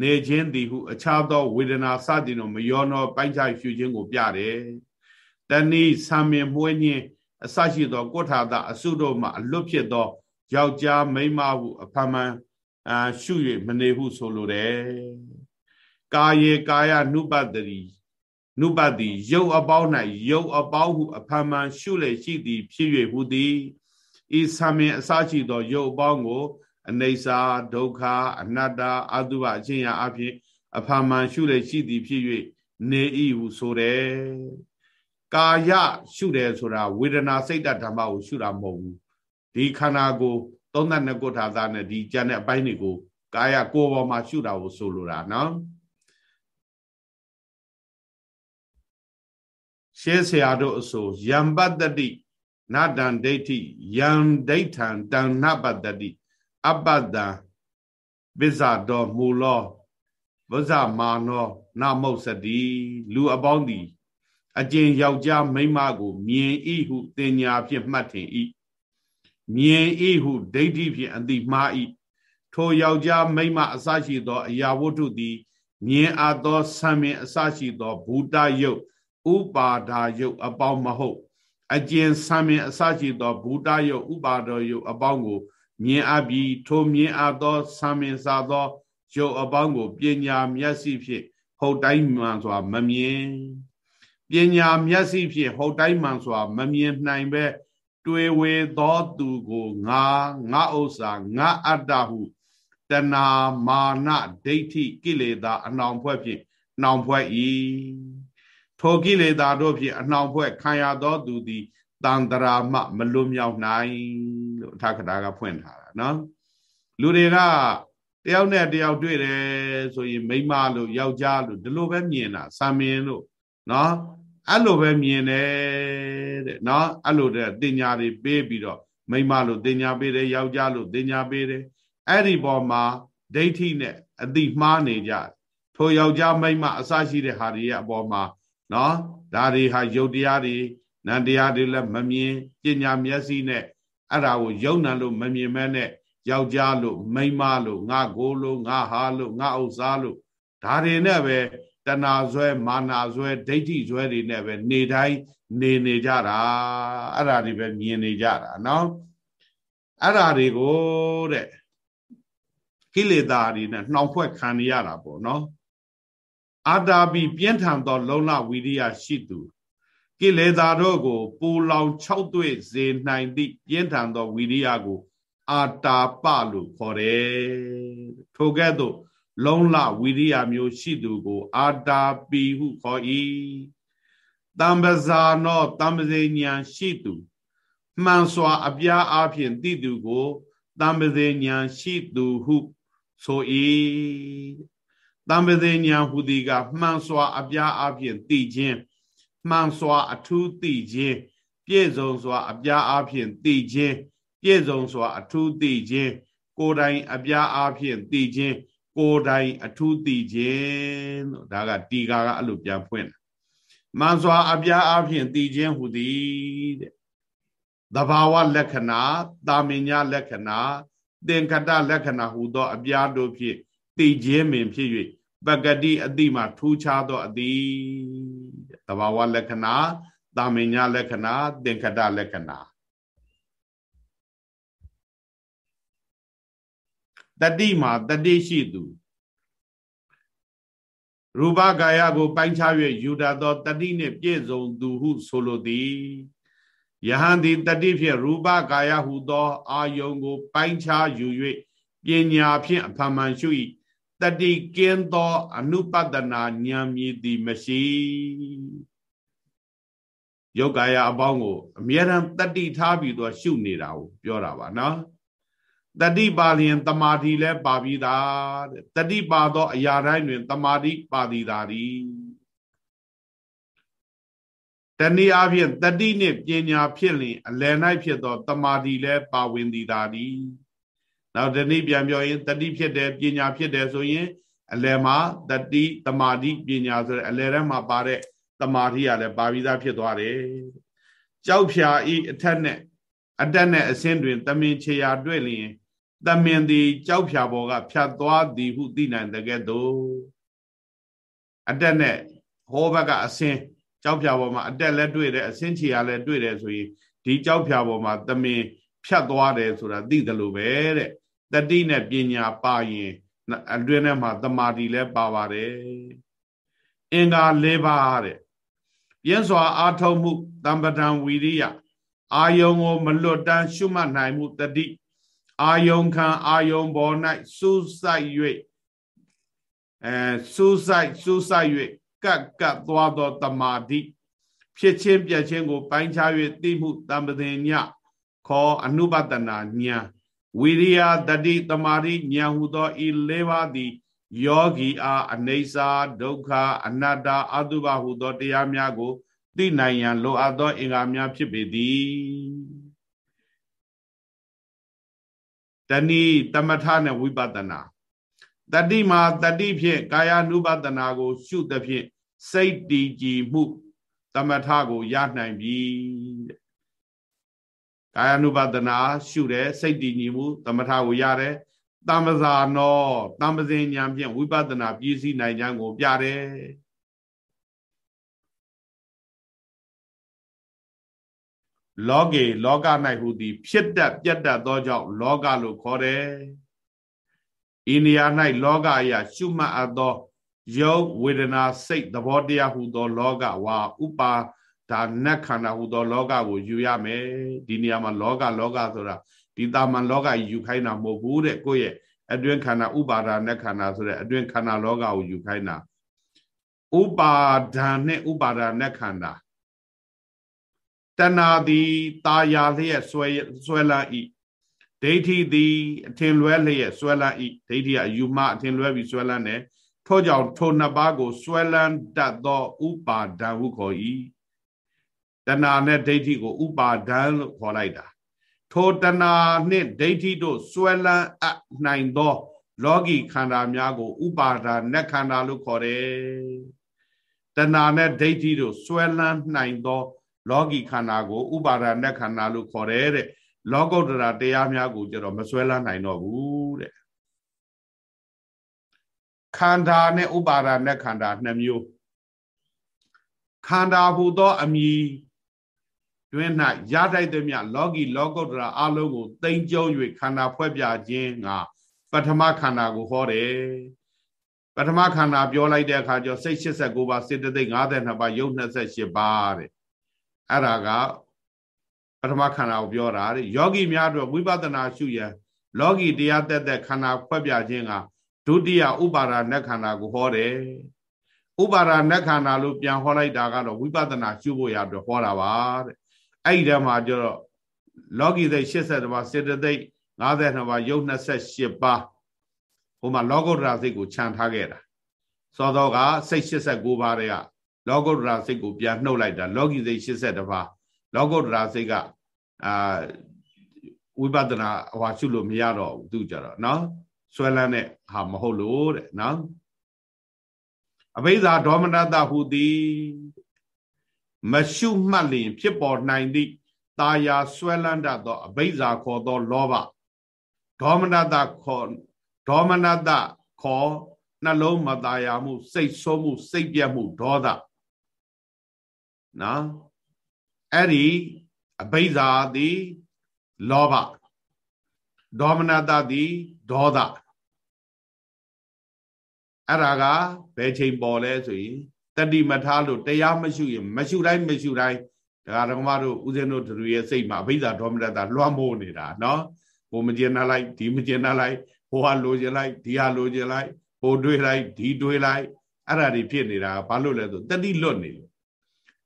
နေခြင်းသည်ဟု အခြားသောဝေဒနာစသည်တို့မယောနောပိုင်းခြားရှုခြင်းကိုပြတယ်တဏိဆံမြင်မွေးခြင်း အစရှိသောကုဋ္ဌာတအစုတို့မှအလွတ်ဖြစ်သောယောက်ျားမိန်းမဟုအဖမှန်အာရှု၍မနေဟုဆိုလိုတယ်ကာယေကာယနုပတ္တိနုပတ္တိယုတ်အပေါင်း၌ယုတ်အပေါင်းဟုအဖမှန်ရှုလေရှိသည်ဖြစ်၍ဟူသည်ဤသမင်အစရှိသောယုတ်အပေါင်းကိုအနေစာဒုက္ခအနတ္တအတုပအချင်းရာအဖြစ်အဖမှန်ရှုလေရှိသည်ဖြစ်၍နေဤဟုဆိုတယ် ကာယရှုတယ်ဆိုတာဝေဒနာစိတ်ဓာတ်ဓမ္မကိုရှုတာမဟုတ်ဘူးဒီခန္ဓာကို32ကုဋ္ဌာသားနဲ့ဒီကြံတဲ့အပိုင်းတွေကိုကာယကိုယ်ပေါ်မှာရှုတာကိုဆိုလိုတာနော်ရှေးဆရာတို့အဆိုယံပတ္တိနတံဒိဋ္ဌိယံဒိဋ္ဌံတံနပတ္တိအပတ္တံပစ္ဆတော်မူလောဝဇမာနောနမုတ်စတိလူအပေါင်းသည် အကျင်ယောက်ျားမိန်းမကို မြင်ဤဟုတင်ညာဖြင့်မှတ်ထင်ဤမြင်ဤဟုဒိဋ္ဌိဖြင့်အတိမှားဤထိုယောက်ျားမိန်းမအစရှိသော အရာဝတ္ထုသည်မြင်အပ်သောဆံမင်အစရှိသောဘူတယုတ်ဥပါဒါယုတ်အပေါင်းမဟုတ်အကျင်ဆံမင်အစရှိသောဘူတယုတ်ဥပါဒောယုတ်အပေါင်းကို မြင်အပ်ပြီးထိုမြင်အပ်သောဆံမင်စာသောယုတ်အပေါင်းကိုပညာမျက်စိဖြင့်ဟုတ်တိုင်းမှန်စွာမမြင် ပညာမျက်စိဖြင့်ဟုတ်တိုင်းမှန်စွာမမြင်နိုင်ပဲတွေ့ဝေသောသူကိုငါငါဥစ္စာငါအတ္တဟုတဏမာနဒိဋ္ဌိကိလေသာအနှောင်ဖွဲ့ဖြင့်နှောင်ဖွဲ့၏ထိုကိလေသာတို့ဖြင့်အနှောင်ဖွဲ့ခံရသောသူသည်တန်တရာမှမလွတ်မြောက်နိုင်လို့အထကထာကဖွင့်ထားတာနော်လူတွေကတယောက်နဲ့တယောက်တွေ့တယ်ဆိုရင်မိန်းမလို့ယောက်ျားလို့ဒီလိုပဲမြင်တာစာမင်းလို့နော် အဲ့လိုပဲမြင်တယ်တဲ့နော်အဲ့လိုတဲ့တင်ညာတွေပေးပြီးတော့မိမလို့တင်ညာပေးတယ်ယောက်ျားလို့တင်ညာပေးတယ်အဲ့ဒီပေါ်မှာဒိဋ္ဌိနဲ့အတိမှားနေကြထိုယောက်ျားမိန်းမအစရှိတဲ့ဟာတွေရဲ့အပေါ်မှာနော်ဒါတွေဟာယုတ်တရားတွေနန္တရားတွေလည်းမမြင်ပညာမျက်စိနဲ့အဲ့ဒါကိုယုံနံလို့မမြင်မဲနဲ့ယောက်ျားလို့မိန်းမလို့ငါကိုလို့ငါဟာလို့ငါဥစ္စာလို့ဒါတွေနဲ့ပဲ တဏှာဆွဲမာနာဆွဲဒိဋ္ဌိဆွဲတွေနဲ့ပဲနေတိုင်းနေနေကြတာအဲ့ဒါတွေပဲမြင်နေကြတာနော်အဲ့ဒါတွေကိုတဲ့ကိလေသာတွေနဲ့နှောင်ဖွဲ့ခံရတာပေါ့နော်အာတာပိပြင်းထန်သော လုံလဝိရိယရှိသူကိလေသာတို့ကိုပူလောင်၆တွေ့စေနိုင်သည့်ပြင်းထန်သောဝိရိယကို အာတာပလို့ခေါ်တယ်ထိုကဲ့သို့ လုံလဝိရိယမျိုးရှိသူကို အာတာပိဟုခေါ်၏တံပဇာနောတံပဇေညာရှိသူမှန်စွာ အပြားအဖြင့်သိသူကိုတံပဇေညာရှိသူဟုဆို၏တံပဇေညာဟူသည်ကမှန်စွာ အပြားအဖြင့်သိခြင်းမှန်စွာ အထူးသိခြင်းပြည့်စုံစွာ အပြားအဖြင့်သိခြင်းပြည့်စုံစွာ အထူးသိခြင်းကိုယ်တိုင်အပြားအဖြင့်သိခြင်း ကိုယ်တိုင်အထူးသိခြင်းလို့ဒါကတီကာကအဲ့လိုပြန်ဖွင့်မှန်စွာအပြားအဖြင့်သိခြင်းဟူသည်တဲ့သဘာဝလက္ခဏာတာမင်ညာလက္ခဏာသင်္ခတလက္ခဏာဟူသော အပြားတို့ဖြင့်သိခြင်းပင်ဖြစ်၍ပကတိအတိမှာထူးခြားသောအတိတဘာဝလက္ခဏာတာမင်ညာလက္ခဏာသင်္ခတလက္ခဏာ တတိမှာတတိရှိသူရူပကာယကို ပိုင်းခြား၍ယူတတ်သောတတိနှင့်ပြည့်စုံသူဟုဆိုလိုသည်ယဟန်သည်တတိဖြင့်ရူပကာယဟုသော အာယုံကို ပိုင်းခြားယူ၍ပညာဖြင့်အဖမှန်ရှု၏တတိကင်းသောအနုပဒနာဉာဏ်မြည်သည်မရှိယောဂါယအပေါင်းကို အမြဲတမ်းတတိထားပြီးတော့ရှုနေတာကိုပြောတာပါနော် တတိပါလျင်တမာတိလည်းပါပြီးသားတဲ့တတိပါသော အရာတိုင်းတွင်တမာတိပါသည်သာသည်တနည်းအားဖြင့်တတိနှင့်ပညာဖြစ်လျင်အလယ်၌ဖြစ်သောတမာတိလည်းပါဝင်သည်သာသည်နောက်တနည်းပြန်ပြောရင်တတိဖြစ်တယ်ပညာဖြစ်တယ်ဆိုရင်အလယ်မှာတတိတမာတိပညာဆိုတဲ့အလယ်ထဲမှာပါတဲ့တမာတိကလည်းပါပြီးသားဖြစ်သွားတယ်ကြောက်ဖြာဤအထက်နဲ့အတက်နဲ့အဆင်းတွင်တမင်ချေရာတွေ့လျင် တမင်သည်ကြောက်ဖြာပေါ်ကဖြတ်သွားသည်ဟုသိနိုင်တဲ့ကဲ့သို့အတက်နဲ့ဟောဘက်ကအဆင်းကြောက်ဖြာပေါ်မှာအတက်လည်းတွေ့တယ်အဆင်းချေရာလည်းတွေ့တယ်ဆိုရင်ဒီကြောက်ဖြာပေါ်မှာတမင်ဖြတ်သွားတယ်ဆိုတာသိတယ်လို့ပဲတဲ့တတိနဲ့ပညာပါရင်အတွင်းထဲမှာတမာတိလည်းပါပါတယ်အင်္ဂါ၄ပါးတဲ့ပြင်းစွာအာထုံမှုတမ္ပဒံဝီရိယအာယုံကိုမလွတ်တမ်းရှုမှတ်နိုင်မှုတတိ အာယုံခံအာယုံပေါ်၌စူးစိုက်၍အဲစူးစိုက်စူးစိုက်၍ကတ်ကတ်သွားသောတမာတိဖြစ်ချင်းပြချင်းကို ပိုင်းခြား၍သိမှုတမ္ပဒင်ညခေါ်အနုပတနာညာဝိရိယတတိတမာရိညာဟုသောဤလေးပါးသည်ယောဂီအားအနေစာဒုက္ခအနတ္တအတုပဟုသောတရားများကိုသိနိုင်ရန်လိုအပ်သောအင်္ဂါများဖြစ်ပေသည် တဏီတမထနဲ့ဝိပဿနာတတိမှာတတိဖြင့်ကာယ ानु ပဒနာကို ရှုသဖြင့်စိတ်တည်ကြည်မှုတမထကိုရနိုင်ပြီတဲ့ကာယ ानु ပဒနာရှုတယ်စိတ်တည်ကြည်မှုတမထကိုရတယ်တမ္ပဇာနောတမ္ပဇင်ညာဖြင့်ဝိပဿနာပြည့်စည်နိုင်ခြင်းကိုပြတယ် လောကေလောက၌ဟူသည် ဖြစ်တတ်ပြတ်တတ်သောကြောင့်လောကလို့ခေါ်တယ်။ဤနေရာ၌လောကအရာရှုမှတ်အပ်သောယုတ်ဝေဒနာစိတ်သဘောတရားဟူသော လောကဝါဥပါဒါနတ်ခန္ဓာဟူသော လောကကိုယူရမယ်။ဒီနေရာမှာလောကလောကဆိုတာဒီတာမန်လောကယူခိုင်းတာမဟုတ်ဘူးတဲ့ကိုယ့်ရဲ့အတွင်းခန္ဓာဥပါဒါနတ်ခန္ဓာဆိုတဲ့အတွင်းခန္ဓာလောကကိုယူခိုင်းတာဥပါဒါနဲ့ဥပါဒါနတ်ခန္ဓာ တဏှာသည်ตาယာလျက်ဆွဲဆွဲလန်းဤဒိဋ္ဌိသည်အထင်လွဲလျက်ဆွဲလန်းဤဒိဋ္ဌိကအယူမအထင်လွဲပြီးဆွဲလန်းတယ်ထို့ကြောင့်ထိုနှစ်ပါးကိုဆွဲလန်းတတ်သောဥပါဒံဟုခေါ်၏တဏှာနဲ့ဒိဋ္ဌိကိုဥပါဒံလို့ခေါ်လိုက်တာထိုတဏှာနှင့်ဒိဋ္ဌိတို့ဆွဲလန်းအပ်နိုင်သော လောကီခန္ဓာများကို ဥပါဒာနက်ခန္ဓာလို့ခေါ်တယ်တဏှာနဲ့ဒိဋ္ဌိတို့ဆွဲလန်းနိုင်သော လောကီခန္ဓာကိုဥပါဒာနက်ခန္ဓာလို့ခေါ်တယ်တဲ့လောကုတ္တရာတရားများကိုကျတော့မဆွဲလန်းနိုင်တော့ဘူးတဲ့ခန္ဓာနဲ့ဥပါဒာနဲ့ခန္ဓာနှစ်မျိုးခန္ဓာဟူသောအမည်တွင်၌ရတိုက်သည်မြလောကီလောကုတ္တရာအလုံးကိုသိမ့်ကျုံ၍ခန္ဓာဖွဲ့ပြခြင်းငါပထမခန္ဓာကိုဟောတယ်ပထမခန္ဓာပြောလိုက်တဲ့အခါကျစိတ်89ပါးစေတသိက်52ပါးယုတ်28ပါးတဲ့ အဲ့ဒါကပထမခန္ဓာကိုပြောတာတဲ့ယောဂီများတို့ဝိပဿနာရှုရန်လောကီတရားတက်တဲ့ခန္ဓာဖွဲ့ပြခြင်းကဒုတိယဥပါဒာနတ်ခန္ဓာကိုဟောတယ်ဥပါဒာနတ်ခန္ဓာလို့ပြန်ဟောလိုက်တာကတော့ဝိပဿနာရှုဖို့ရအတွက်ဟောတာပါတဲ့အဲ့ဒီတည်းမှာကျတော့လောကီသိ80ပါးစေတသိက်52ပါးယုတ်28ပါးဟိုမှာလောကုတ္တရာစိတ်ကိုခြံထားခဲ့တာစောတော့ကစိတ်89ပါးတဲ့က လောကုတ္တရာစိတ်ကိုပြန်နှုတ်လိုက်တာလောကီစိတ်82ပါးလောကုတ္တရာစိတ်ကအာဝိပဿနာဟွာရှုလို့မရတော့ဘူးသူကြတော့နော်ဆွဲလန်းတဲ့ဟာမဟုတ်လို့တဲ့နော်အဘိဓါဒေါမနတဟူသည်မရှုမှတ်လျင်ဖြစ်ပေါ်နိုင်သည့်ตาယာဆွဲလန်းတတ်သောအဘိဓါခေါ်သောလောဘဒေါမနတခေါ်ဒေါမနတခေါ်နှလုံးမตาယာမှု စိတ်ဆိုးမှု စိတ်ပြတ်မှုဒေါသ နော်အဲ့ဒီအဘိဓါသည်လောဘဒေါမနတသည်ဒေါသအဲ့ဒါကဘယ်ချိန်ပေါ်လဲဆိုရင်တတိမထားလို့တရားမရှိရင်မရှိတိုင်းမရှိတိုင်းဒကာဒကမတို့ဦးဇင်းတို့တို့ရဲ့စိတ်မှာအဘိဓါဒေါမနတလွှမ်းမိုးနေတာနော်ဟိုမကျင်နာလိုက်ဒီမကျင်နာလိုက်ဟိုဟာလိုချင်လိုက်ဒီဟာလိုချင်လိုက်ဟိုတွေးလိုက်ဒီတွေးလိုက်အဲ့ဒါတွေဖြစ်နေတာဘာလို့လဲဆိုတတိလွတ်နေလို့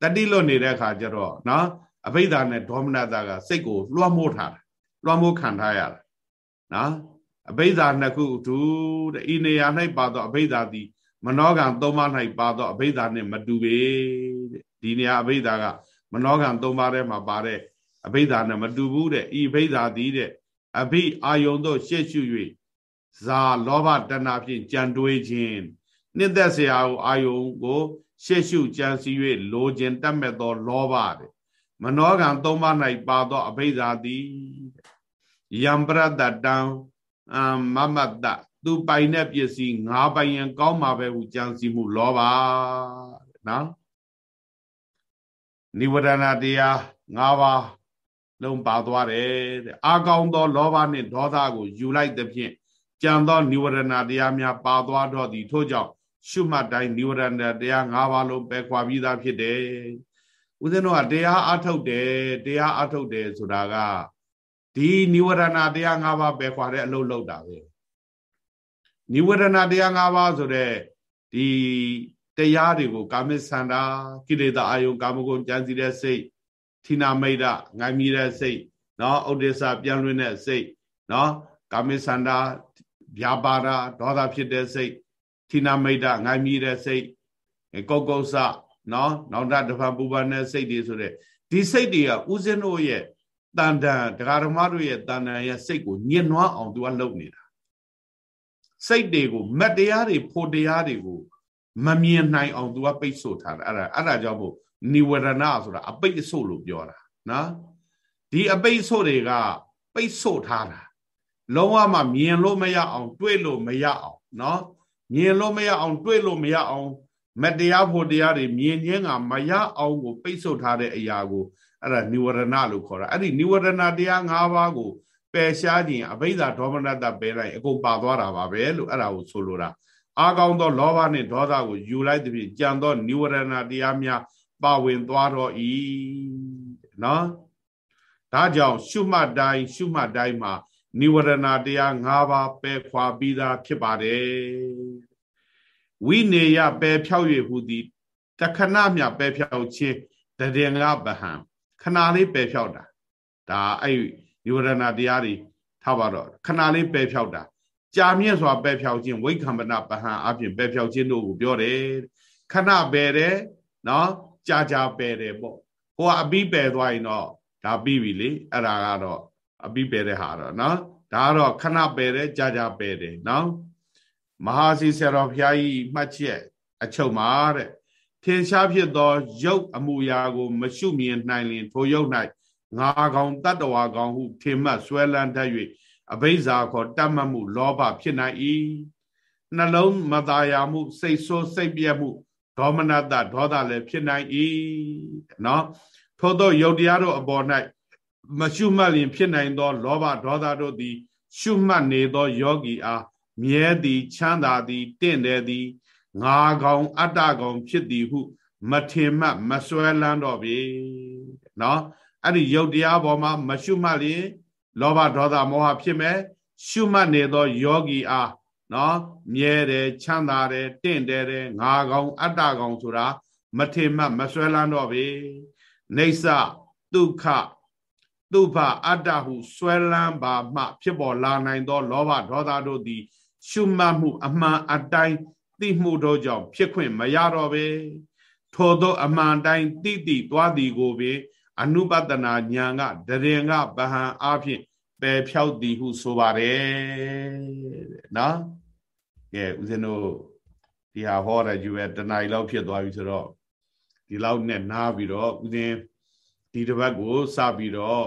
တတိလွတ်နေတဲ့အခါကျတော့နော်အဘိဓါနဲ့ဒေါမနတာကစိတ်ကိုလွှမ်းမိုးထားတယ်လွှမ်းမိုးခံထားရတယ်နော်အဘိဓါနှစ်ခုဒူတဲ့ဤနေရာ၌ပါသောအဘိဓါသည်မနောကံ၃ပါး၌ပါသောအဘိဓါနှင့်မတူပေတဲ့ဒီနေရာအဘိဓါကမနောကံ၃ပါးထဲမှာပါတဲ့အဘိဓါနဲ့မတူဘူးတဲ့ဤအဘိဓါသည်တဲ့အဘိအာယုံတို့ရှေ့ရှု၍ဇာလောဘတဏှာဖြင့်ကြံတွေးခြင်းနှစ်သက်စရာကိုအာယုံကို ရှေ့ရှုကြံစည်၍လိုခြင်းတတ်မဲ့သောလောဘတဲ့မနောကံသုံးပါး၌ပါသောအဘိဓါသည်ယံပရတတံအမမတ္တသူပိုင်တဲ့ပစ္စည်းငါပိုင်ရင်ကောင်းမှာပဲဟုကြံစီမှုလောဘနော်နိဝရဏတရား၅ပါးလုံးပါသွားတယ်တဲ့အာကောင်းသောလောဘနှင့်ဒေါသကိုယူလိုက်သဖြင့်ကြံသောနိဝရဏတရားများပါသွားတော့သည်ထို့ကြောင့် ရှုမှတ်တိုင်းနိဝရဏတရား၅ပါးလုံးပယ်ခွာပြီးသားဖြစ်တယ်ဦးဇင်းတို့ကတရားအထုတ်တယ်တရားအထုတ်တယ်ဆိုတာကဒီနိဝရဏတရား၅ပါးပယ်ခွာတဲ့အလုပ်လုပ်တာပဲနိဝရဏတရား၅ပါးဆိုတဲ့ဒီတရားတွေကိုကာမိသန္တာကိလေသာအာယုံကာမဂုဏ်ကြံစီတဲ့စိတ်ထိနာမိတ်ဒငိုင်းမြည်တဲ့စိတ်နော်ဥဒိစ္စပြန်လွင်တဲ့စိတ်နော်ကာမိသန္တာဗျာပါဒဒေါသဖြစ်တဲ့စိတ် ထိနာမိတ်ဒငိုင်းမြည်တဲ့စိတ်ကုတ်ကုတ်ဆနော်နောက်တတဖန်ပူပန်တဲ့စိတ်တွေဆိုတဲ့ဒီစိတ်တွေကဥစဉ်တို့ရဲ့တန်တန်ဒကာဓမ္မတို့ရဲ့တန်တန်ရဲ့စိတ်ကိုညှဉ်းနှွမ်းအောင်သူကလုပ်နေတာစိတ်တွေကိုမတ်တရားတွေဖို့တရားတွေကိုမမြင်နိုင်အောင်သူကပိတ်ဆို့ထားတာအဲ့ဒါအဲ့ဒါကြောင့်မို့နိဝရဏဆိုတာအပိတ်ဆို့လို့ပြောတာနော်ဒီအပိတ်ဆို့တွေကပိတ်ဆို့ထားတာလုံးဝမှမြင်လို့မရအောင် တွေးလို့မရအောင်နော် မြင်လို့မရအောင် တွေးလို့မရအောင်မတရားဖို့တရားတွေမြင်ခြင်းကမရအောင်ကိုပိတ်ဆို့ထားတဲ့အရာကိုအဲ့ဒါនិဝရဏလို့ခေါ်တာအဲ့ဒီនិဝရဏတရား၅ပါးကိုပယ်ရှားခြင်းအဘိဓါဒေါမနတပယ်လိုက်အကုန်ပါသွားတာပါပဲလို့အဲ့ဒါကိုဆိုလိုတာအာကောင်းသောလောဘနှင့်ဒေါသကိုယူလိုက်သည်ဖြင့်ကြံသောនិဝရဏတရားများပါဝင်သွားတော့ဤနော်ဒါကြောင့်ရှုမှတ်တိုင်းရှုမှတ်တိုင်းမှာ និဝရဏတရား၅ပါးပယ်ခွာပြီးသားဖြစ်ပါတယ်ဝိနေယပယ်ဖြောက်၍ဟူသည်တခဏမြပယ်ဖြောက်ခြင်းတည်ငါဗဟံခဏလေးပယ်ဖြောက်တာဒါအဲ့និဝရဏတရားတွေထားပါတော့ခဏလေးပယ်ဖြောက်တာကြာမြင့်စွာပယ်ဖြောက်ခြင်းဝိက္ခမနပဟံအပြင်ပယ်ဖြောက်ခြင်းတို့ကိုပြောတယ်ခဏပယ်တယ်နော်ကြာကြာပယ်တယ်ပေါ့ဟိုကအပြီးပယ်သွားရင်တော့ဒါပြီးပြီလေအဲ့ဒါကတော့ အပြီးပယ်တဲ့ဟာတော့နော်ဒါကတော့ခဏပယ်တယ်ကြာကြာပယ်တယ်နော်မဟာစီဆရာတော်ဘုရားကြီးမှတ်ချက်အချုပ်မှာတဲ့ထင်ရှားဖြစ်သောရုပ်အမူအရာကို မရှုမြင်နိုင်လင်ထိုရုပ်၌ငါကောင်တတ္တဝါကောင်ဟုထင်မှတ်ဆွဲလန်းတတ်၍အဘိဇာခေါ်တတ်မှတ်မှု လောဘဖြစ်နိုင်၏နှလုံးမသားရမှု စိတ်ဆိုးစိတ်ပြက်မှုဒေါမနတဒေါသလည်းဖြစ်နိုင်၏နော်ထို့သောယုတ်တရားတို့အပေါ်၌ မရှုမှတ်ရင်ဖြစ်နိုင်သော လောဘဒေါသတို့သည် ရှုမှတ်နေသောယောဂီအားမြဲသည်ချမ်းသာသည်တင့်တယ်သည်ငါကောင်အတ္တကောင်ဖြစ်သည်ဟု မထင်မှတ်မစွဲလန်းတော့ပြီနော်အဲ့ဒီယုတ်တရားပေါ်မှာမရှုမှတ်ရင်လောဘဒေါသမောဟဖြစ်မယ်ရှုမှတ်နေသောယောဂီအားနော်မြဲတယ်ချမ်းသာတယ်တင့်တယ်တယ်ငါကောင်အတ္တကောင်ဆိုတာမထင်မှတ်မစွဲလန်းတော့ပြီနေဆဒုက္ခ ဒုဗအတ္တဟုစွဲလန်းပါမှ ဖြစ်ပေါ်လာနိုင်သော လောဘဒေါသတို့သည် ရှုမှတ်မှု အမှန်အတိုင်းသိမှုတို့ကြောင့်ဖြစ်ခွင့်မရတော့ပဲထို့သောအမှန်တိုင်းသိသိသွားသည်ကိုပဲအနုပတနာဉာဏ်ကဒရင်ကဗဟံအားဖြင့်ပယ်ဖြောက်သည်ဟုဆိုပါတယ်နော်ကဲဦးဇင်းတို့ဒီဟာဟောတဲ့ယူပဲတဏှာလောက်ဖြစ်သွားပြီဆိုတော့ဒီလောက်နဲ့နားပြီးတော့ဦးဇင်းဒီတစ်ပတ်ကိုစပြီးတော့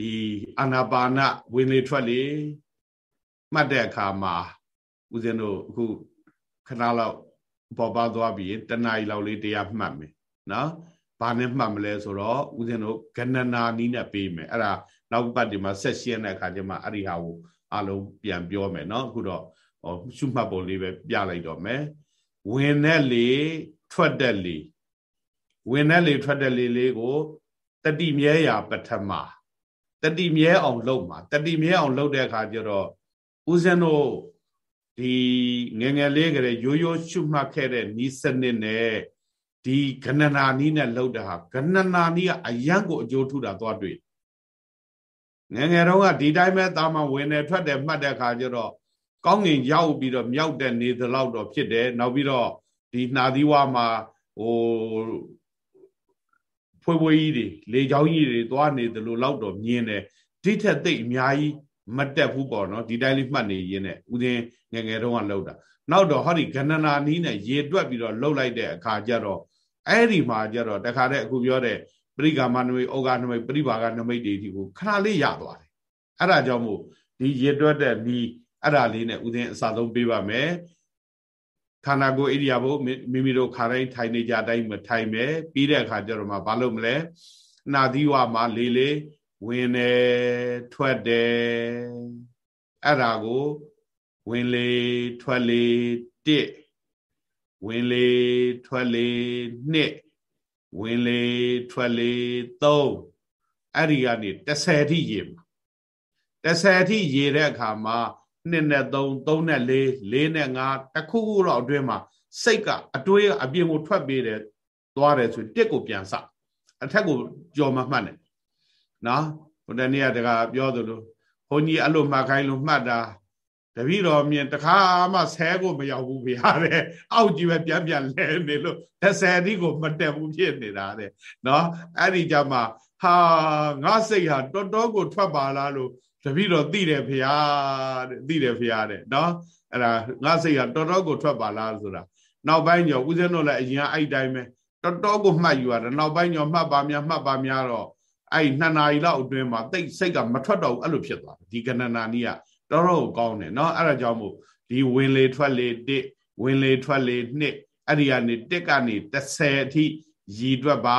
ဒီအာနာပါနဝင်လေထွက်လေမှတ်တဲ့အခါမှာဦးဇင်းတို့အခုခဏလောက်ပေါ်ပါသွားပြီးတဏှာကြီးလောက်လေးတရားမှတ်မယ်နော်ဘာနဲ့မှတ်မလဲဆိုတော့ဦးဇင်းတို့ဂဏနာနီးနဲ့ပေးမယ်အဲ့ဒါနောက်ပတ်ဒီမှာဆက်ရှင်းတဲ့အခါကျမှအဲ့ဒီဟာကိုအလုံးပြန်ပြောမယ်နော်အခုတော့ဟောရှုမှတ်ပုံလေးပဲပြလိုက်တော့မယ်ဝင်တဲ့လေထွက်တဲ့လေဝင်တဲ့လေထွက်တဲ့လေလေးကိုတတိမြဲရာပထမ တတိမြဲအောင်လုပ်မှာတတိမြဲအောင်လုပ်တဲ့အခါကျတော့ဦးဇင်းတို့ဒီငငယ်လေးကလေးရိုးရိုးရှုမှတ်ခဲ့တဲ့ဤစနစ်နဲ့ဒီကဏနာနီးနဲ့လှုပ်တာဟာကဏနာနီးကအယံကိုအကျိုးထူတာသွားတွေ့ငငယ်တော့ကဒီတိုင်းပဲတာမဝင်နေထွက်တယ်မှတ်တဲ့အခါကျတော့ကောင်းငင်ရောက်ပြီးတော့မြောက်တဲ့နေသလောက်တော့ဖြစ်တယ်နောက်ပြီးတော့ဒီနှာသီးဝါမှာဟို ဖွေးဖွေးကြီးတွေလေချောင်းကြီးတွေသွားနေသလိုလောက်တော့မြင်တယ်ဒီထက်သိအများကြီးမတက်ဘူးပေါ့နော်ဒီတိုင်းလေးမှတ်နေရင်းနဲ့ဥစဉ်ငငယ်တော့ကလှုပ်တာနောက်တော့ဟောဒီကဏနာနီးနဲ့ရေတွက်ပြီးတော့လှုပ်လိုက်တဲ့အခါကျတော့အဲ့ဒီမှာကျတော့တခါတည်းအခုပြောတဲ့ပရိကာမနမိတ်ဩဃနမိတ်ပရိဘာကနမိတ်တွေဒီကိုခဏလေးရသွားတယ်အဲ့ဒါကြောင့်မို့ဒီရေတွက်တဲ့ဒီအဲ့ဒါလေးနဲ့ဥစဉ်အစာဆုံးပေးပါမယ် ခန္ဓာကိုယ်ဣရိယာပုမိမိတို့ခါတိုင်းထိုင်နေကြတိုင်းမထိုင်မယ်ပြီးတဲ့အခါကျတော့မှဘာလို့မလဲနာသီဝမှာလေးလေးဝင်တယ်ထွက်တယ်အဲ့ဒါကိုဝင်လေထွက်လေတစ်ဝင်လေထွက်လေနှစ်ဝင်လေထွက်လေသုံးအဲ့ဒီကနေ30ထိရေမှာ30ထိရေတဲ့အခါမှာ 2နဲ့3 3နဲ့4 4နဲ့5တခုခုတော့အတွင်းမှာစိတ်ကအတွေးအပြင်ကိုထွက်ပေးတယ်သွားတယ်ဆိုတစ်ကိုပြန်စအထက်ကိုကြော်မှမှတ်တယ်နော်ဟိုတနေ့ကတကပြောသလိုဘုန်းကြီးအဲ့လိုမှတ်ခိုင်းလို့မှတ်တာတပည့်တော်မြင်တခါမှဆဲကိုမရောက်ဘူးဗျာတဲ့အောက်ကြီးပဲပြန်ပြန်လဲနေလို့30ဒီကိုမတက်ဘူးဖြစ်နေတာတဲ့နော်အဲ့ဒီကြမှာဟာငါစိတ်ဟာတော်တော်ကိုထွက်ပါလားလို့ တပည့်တော်သိတယ်ဖရာတဲ့သိတယ်ဖရာတဲ့နော်အဲ့ဒါငါစိတ်ကတော်တော်ကိုထွက်ပါလားဆိုတာနောက်ပိုင်းညောဦးဇင်းတို့လည်းအရင်အဲ့တိုင်းပဲတော်တော်ကိုမှတ်ယူရတယ်နောက်ပိုင်းညောမှတ်ပါများမှတ်ပါများတော့အဲ့နှစ်နာရီလောက်အတွင်းမှာတိတ်စိတ်ကမထွက်တော့ဘူးအဲ့လိုဖြစ်သွားတယ်ဒီကဏနာနီးကတော်တော်ကိုကောင်းတယ်နော်အဲ့ဒါကြောင့်မို့ဒီဝင်လေထွက်လေတစ်ဝင်လေထွက်လေနှစ်အဲ့ဒီကနေတစ်ကနေ30အထိရည်တွက်ပါ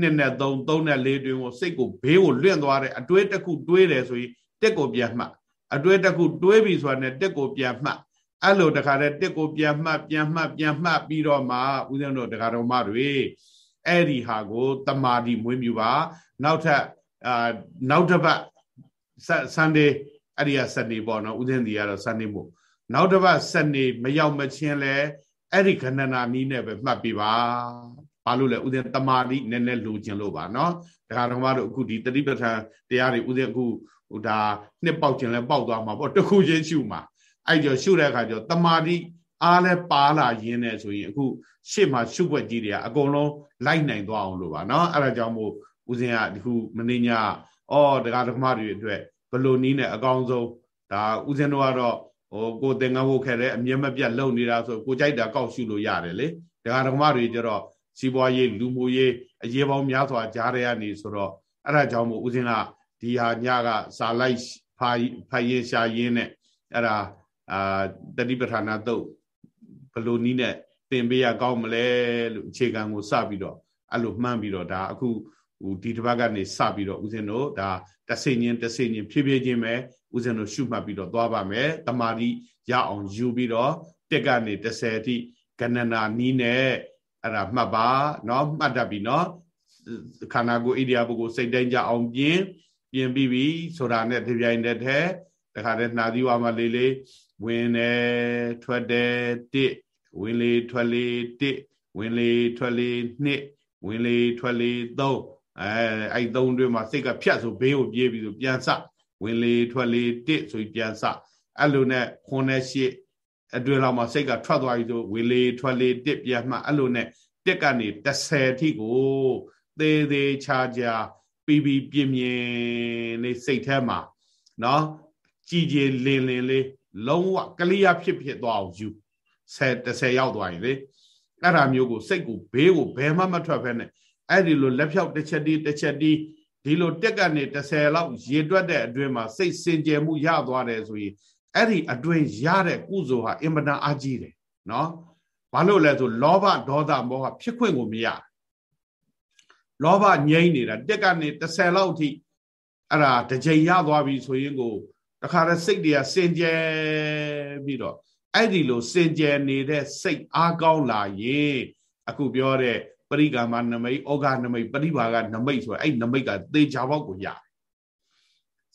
နှစ်နဲ့3 3နဲ့4တွင်ကိုစိတ်ကိုဘေးကိုလွင့်သွားတဲ့အတွေးတစ်ခုတွေးတယ်ဆိုရင် တစ်ကိုပြန်မှတ်အတွေးတစ်ခုတွေးပြီဆိုတာနဲ့တစ်ကိုပြန်မှတ်အဲ့လိုတခါတည်းတစ်ကိုပြန်မှတ်ပြန်မှတ်ပြန်မှတ်ပြီးတော့မှဦးဇင်းတို့တခါတော်မတွေအဲ့ဒီဟာကိုတမာဒီမွေးမြူပါနောက်ထပ်အာနောက်တစ်ပတ် Sunday အဲ့ဒီကစနေပေါ့နော်ဥစဉ်ဒီကတော့စနေမို့နောက်တစ်ပတ်စနေမရောက်မချင်းလဲအဲ့ဒီခဏနာနီးနဲ့ပဲမှတ်ပြပါဘာလို့လဲဥစဉ်တမာတိနည်းနည်းလိုချင်လို့ပါနော်ဒါကတော့မတို့အခုဒီတတိပဋ္ဌာန်တရားတွေဥစဉ်အခု ဟိုဒါနှစ်ပေါက်ချင်လဲပေါက်သွားမှာပေါ့တခုချင်းရှုမှာအဲ့ကြောရှုတဲ့အခါကျတော့တမာတိအားလဲပါလာရင်းနဲ့ဆိုရင်အခုရှေ့မှာရှုွက်ကြီးတွေကအကုန်လုံးလိုက်နိုင်သွားအောင်လို့ပါနော်အဲ့ဒါကြောင့်မို့ဦးဇင်းကဒီခုမင်းညဩတရားဓမ္မတွေအတွက်ဘလို့နီးနဲ့အကောင်းဆုံးဒါဦးဇင်းတို့ကတော့ဟိုကိုသင်္ကန်းဝုတ်ခဲ့တဲ့အမြဲမပြတ်လုံနေတာဆိုကိုကြိုက်တာကောက်ရှုလို့ရတယ်လေဒကာဒကမတွေကြတော့စီးပွားရေးလူမှုရေးအရေးပေါင်းများစွာကြားရနေဆိုတော့အဲ့ဒါကြောင့်မို့ဦးဇင်းက ဒီဟာညကစာလိုက်ဖာဖတ်ရေးရှာရင်းနဲ့အဲ့ဒါအာတတိပဋ္ဌာနာတုတ်ဘလို့နီးနဲ့သင်ပေးရကောင်းမလဲလို့အခြေခံကိုစပြီးတော့အဲ့လိုမှန်းပြီးတော့ဒါအခုဟိုဒီတစ်ပတ်ကနေစပြီးတော့ဦးဇင်းတို့ဒါတဆိညင်းတဆိညင်းဖြည်းဖြည်းချင်းပဲဦးဇင်းတို့ရှုမှတ်ပြီးတော့သွားပါမယ်တမာတိရအောင်ယူပြီးတော့တက်ကနေ30အထိကဏနာနီးနဲ့အဲ့ဒါမှတ်ပါเนาะမှတ်တတ်ပြီเนาะခန္ဓာကိုယ်ဣရိယာပုဂ္ဂိုလ်စိတ်တိုင်းကြအောင်ပြင်း ပြင်ပြီးပြီဆိုတာနဲ့ဒီပြိုင်တဲ့ထဲတခါတည်းနှာသီးဝါမလေးလေးဝင်တယ်ထွက်တယ်တစ်ဝင်လေထွက်လေတစ်ဝင်လေထွက်လေနှစ်ဝင်လေထွက်လေသုံးအဲအဲ့သုံးတွင်းမှာစိတ်ကဖြတ်ဆိုဘေးကိုပြေးပြီးဆိုပြန်စဝင်လေထွက်လေတစ်ဆိုပြီးပြန်စအဲ့လိုနဲ့ခွန်နဲ့ရှေ့အတွင်းလောက်မှာစိတ်ကထွက်သွားပြီဆိုဝင်လေထွက်လေတစ်ပြန်မှအဲ့လိုနဲ့တစ်ကနေ30ထိကိုသေးသေးချာချာ ပြီးပြီးပြင်းပြင်းလေးစိတ်ထဲမှာနော်ကြည်ကြည်လင်လင်လေးလုံးဝကလိယဖြစ်ဖြစ်သွားအောင်ယူ10 30ရောက်သွားရင်လေအဲ့ဒါမျိုးကိုစိတ်ကိုဘေးကိုဘယ်မှမထွက်ဖဲနဲ့အဲ့ဒီလိုလက်ဖြောက်တစ်ချက်တီးတစ်ချက်တီးဒီလိုတက်ကနေ30လောက်ရေတွက်တဲ့အတွင်းမှာစိတ်စင်ကြယ်မှုရသွားတယ်ဆိုရင်အဲ့ဒီအတွင်းရတဲ့ကုသိုလ်ဟာအင်မတန်အကြီးတယ်နော်ဘာလို့လဲဆိုလောဘဒေါသမောဟဖြစ်ခွင့်ကိုမရ လောဘငြိမ့်နေတာတက်ကနေ30လောက်ထိအဲ့ဒါတစ်ချိန်ရသွားပြီဆိုရင်ကိုတခါတည်းစိတ်တွေကစင်ကြယ်ပြီးတော့အဲ့ဒီလိုစင်ကြယ်နေတဲ့စိတ်အားကောင်းလာရင်အခုပြောတဲ့ပရိကာမနမိတ်ဩဃနမိတ်ပရိဘာကနမိတ်ဆိုအဲ့နမိတ်ကသေချာပေါက်ကိုရတယ်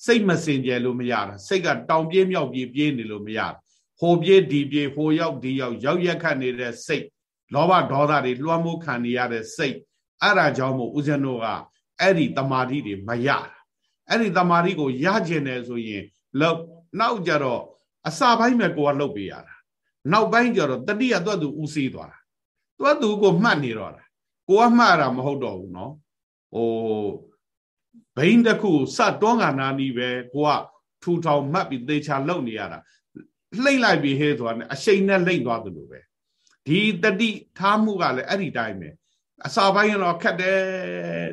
စိတ်မစင်ကြယ်လို့မရတာစိတ်ကတောင်ပြေးမြောက်ပြေးပြေးနေလို့မရဟိုပြေးဒီပြေးဟိုရောက်ဒီရောက်ရောက်ရက်ခတ်နေတဲ့စိတ်လောဘဒေါသတွေလွှမ်းမိုးခံနေရတဲ့စိတ် အဲ့ဒါကြောင့်မို့ဦးဇင်းတို့ကအဲ့ဒီတမာတိတွေမရတာအဲ့ဒီတမာတိကိုရကျင်တယ်ဆိုရင်လောက်နောက်ကြတော့အစာပိုင်းမဲ့ကိုကလှုပ်ပေးရတာနောက်ပိုင်းကျတော့တတိယသူ့သူဦးစီးသွားတာသူ့သူကိုမှတ်နေတော့တာကိုကမှတ်တာမဟုတ်တော့ဘူးနော်ဟိုဘိန်းတစ်ခုစတွန်းကနာနီးပဲကိုကထူထောင်မှတ်ပြီးသေချာလှုပ်နေရတာလှိမ့်လိုက်ပြီးဟဲဆိုတာနဲ့အရှိန်နဲ့လိမ့်သွားသလိုပဲဒီတတိထားမှုကလည်းအဲ့ဒီတိုင်းပဲ အစာပိုင်းတော့ခက်တယ်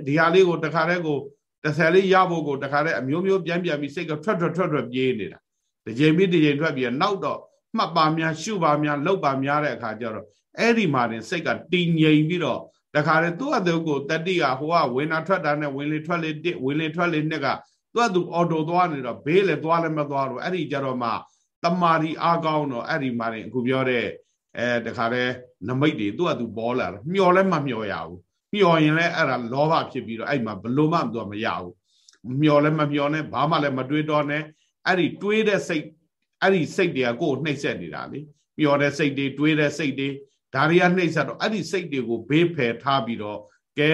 ဒီဟာလေးကိုတခါတည်းကိုတစ်ဆယ်လေးရဖို့ကိုတခါတည်းအမျိုးမျိုးပြန်ပြန်ပြီးစိတ်ကထွက်ထွက်ထွက်ထွက်ပြေးနေတာဒီချိန်ပြီးဒီချိန်ထွက်ပြီးနောက်တော့မှတ်ပါများရှုပါများလှုပ်ပါများတဲ့အခါကျတော့အဲ့ဒီမှာတင်စိတ်ကတည်ငြိမ်ပြီးတော့တခါတည်းသူ့အတူကိုတတိကဟိုကဝင်တာထွက်တာနဲ့ဝင်လေထွက်လေတစ်ဝင်လေထွက်လေနှစ်ကသူ့အတူအော်တိုသွားနေတော့ဘေးလေသွားလည်းမသွားတော့အဲ့ဒီကြတော့မှတမာရီအားကောင်းတော့အဲ့ဒီမှာတင်အခုပြောတဲ့ အဲတခါတည်းနမိတ်တွေသူ့အတူပေါ်လာတော့မျောလည်းမမျောရဘူးမျောရင်လည်းအဲ့ဒါလောဘဖြစ်ပြီးတော့အဲ့မှာဘလို့မှသူကမရဘူးမျောလည်းမမျောနဲ့ဘာမှလည်းမတွေးတော့နဲ့အဲ့ဒီတွေးတဲ့စိတ်အဲ့ဒီစိတ်တွေကကိုယ်နှိပ်စက်နေတာလေမျောတဲ့စိတ်တွေတွေးတဲ့စိတ်တွေဒါတွေကနှိပ်စက်တော့အဲ့ဒီစိတ်တွေကိုဘေးဖယ်ထားပြီးတော့ကဲ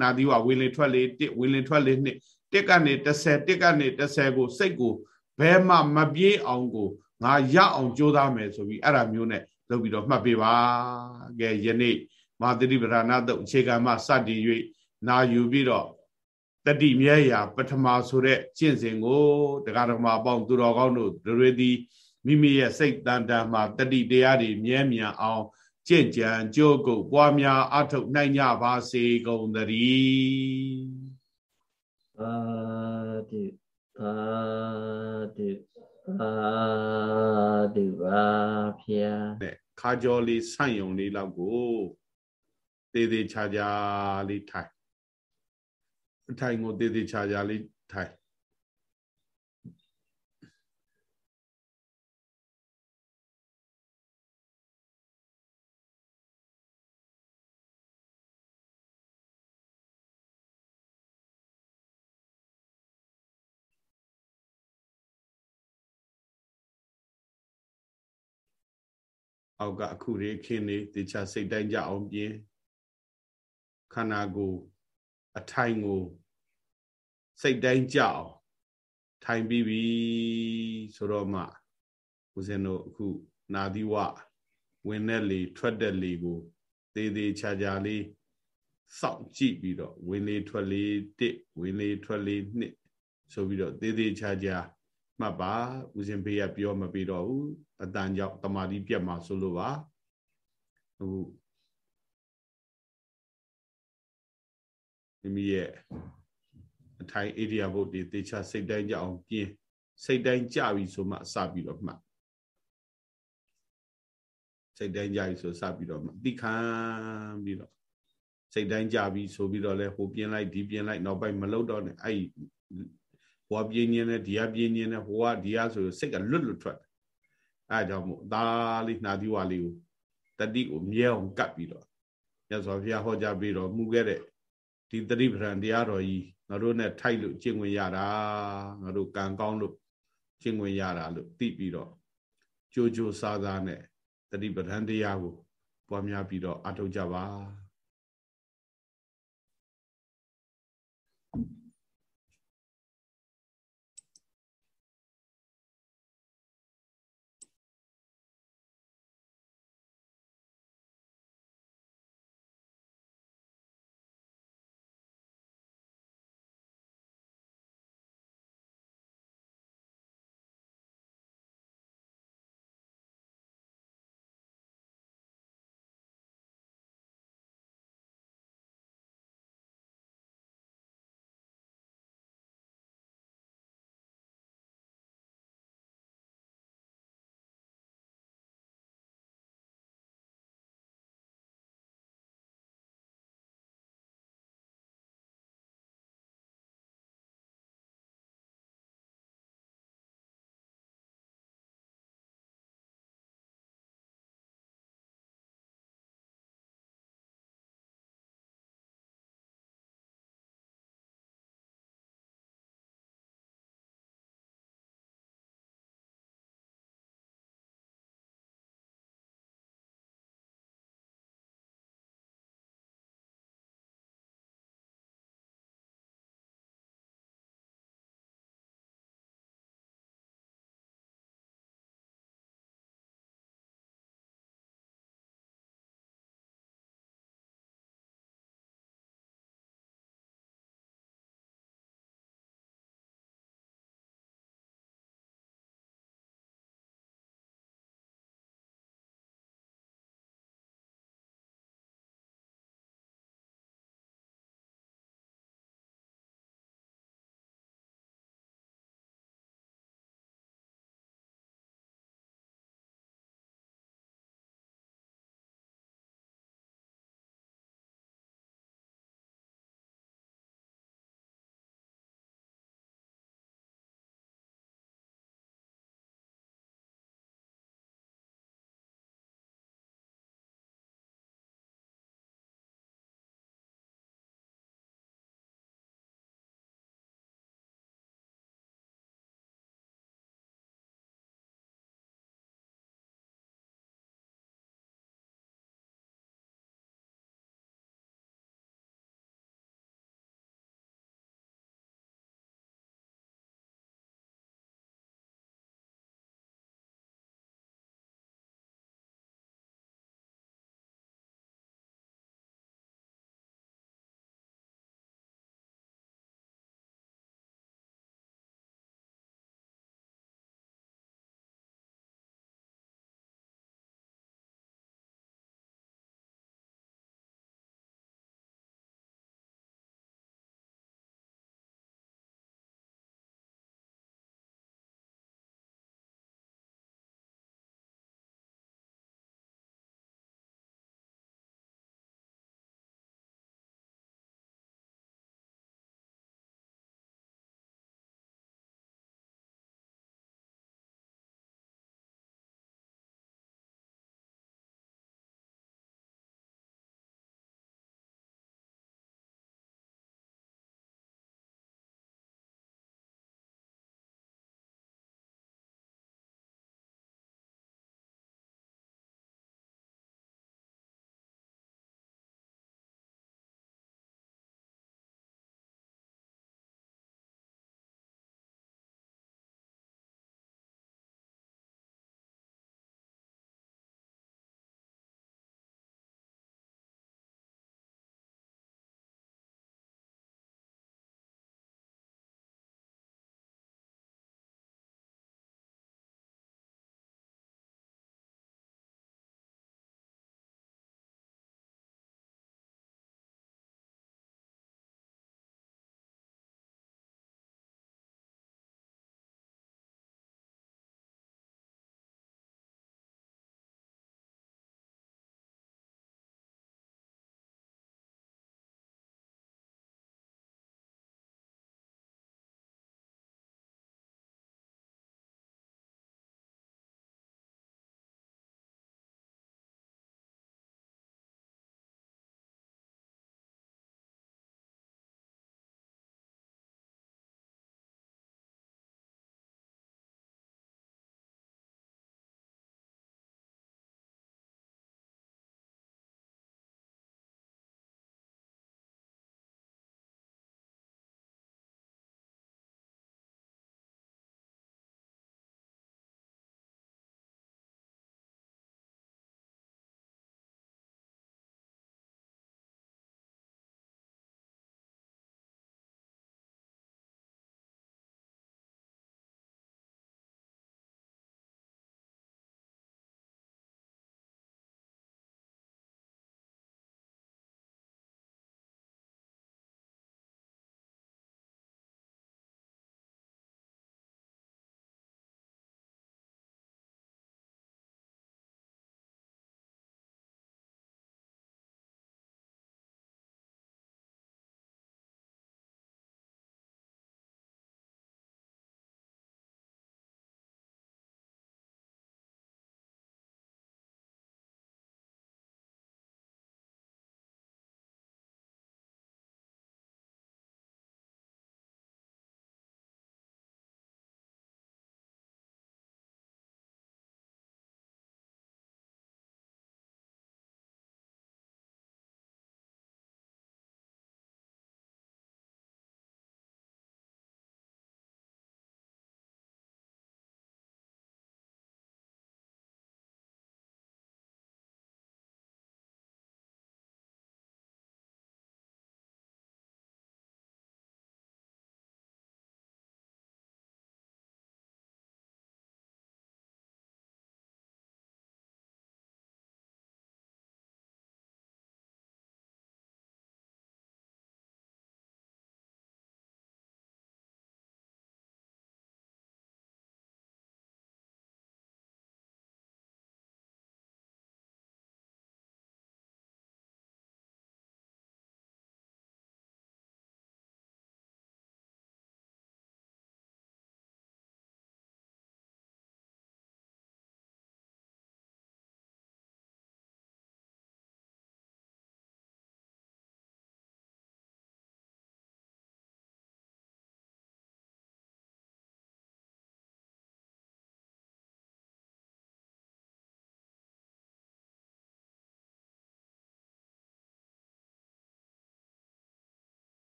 နာသီဝဝေလင်ထွက်လေတစ်ဝေလင်ထွက်လေနှစ်တစ်ကနေ30တစ်ကနေ30ကိုစိတ်ကိုဘဲမှမပြေးအောင်ကိုငါရအောင်ကြိုးစားမယ်ဆိုပြီးအဲ့ဒါမျိုးနဲ့ လုပ်ပြီးတော့မှတ်ပေးပါကဲယနေ့မာသတိပဌာနာတုတ်အခြေခံမှစတင်၍နာယူပြီးတော့တတိမြဲရာပထမဆိုတဲ့ကျင့်စဉ်ကိုတရားဓမ္မအပေါင်းသူတော်ကောင်းတို့တွေသည်မိမိရဲ့စိတ်တန်တန်မှာတတိတရားတွေမြဲမြံအောင်ကြင့်ကြံကြိုးကုပ်ပွားများအထုတ်နိုင်ကြပါစေကုန်သတည်းသာတိသာတိ သာတိပါဗျာတဲ့ခါကြောလေးဆန့်ယုံလေးလောက်ကိုသေးသေးချာချာလေးထိုင်အထိုင်ကိုသေးသေးချာချာလေးထိုင် အောက်ကအခုရေခင်းနေတေချာစိတ်တိုင်းကြအောင်ပြင်းခန္ဓာကိုယ်အထိုင်ကိုစိတ်တိုင်းကြအောင်ထိုင်ပြီးပြီဆိုတော့မှဦးဇင်းတို့အခုနာသီဝဝင်တဲ့လေထွက်တဲ့လေကိုသေးသေးချာချာလေးစောင့်ကြည့်ပြီးတော့ဝင်လေထွက်လေတစ်ဝင်လေထွက်လေနှစ်ဆိုပြီးတော့သေးသေးချာချာ မှတ်ပါဦးဇင်ဖေးကပြောမပြီးတော့ဘူးအတန်ကြောင့်တမာတိပြတ်မှာဆိုလို့ပါအခုမိမိရဲ့အထိုင်ဧရိယာဘုတ်ဒီတေချာစိတ်တိုင်းကြအောင်ပြင်းစိတ်တိုင်းကြပြီဆိုမှစပြီးတော့မှတ်စိတ်တိုင်းကြပြီဆိုစပြီးတော့မှတိခံပြီးတော့စိတ်တိုင်းကြပြီဆိုပြီးတော့လဲဟိုပြင်းလိုက်ဒီပြင်းလိုက်နောက်ပိုင်းမလုတော့နဲ့အဲ့ ဟိုပြင်းနေတယ်ဒီကပြင်းနေတယ်ဟိုကဒီကဆိုစိတ်ကလွတ်လွတ်ထွက်အဲဒါကြောင့်မို့သားလေးနှာသီးဝါလေးကိုတတိကိုမြဲအောင်ကပ်ပြီးတော့မြတ်စွာဘုရားဟောကြားပြီးတော့မှုခဲ့တဲ့ဒီတတိပဒံတရားတော်ကြီးငါတို့နဲ့ထိုက်လို့ကျင့်ဝင်ရတာငါတို့ကံကောင်းလို့ကျင့်ဝင်ရတာလို့သိပြီးတော့ကြိုးကြိုးစားစားနဲ့တတိပဒံတရားကိုပွားများပြီးတော့အထောက်ကြပါ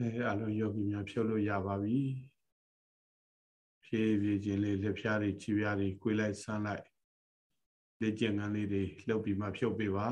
အဲအလုံးယောဂီများဖြုတ်လို့ရပါပြီဖြည်းဖြည်းချင်းလေးလက်ဖြားတွေခြေဖြားတွေကိုယ်လိုက်ဆန်းလိုက်လက်ကျင်ကန်းလေးတွေလှုပ်ပြီးမှဖြုတ်ပေးပါ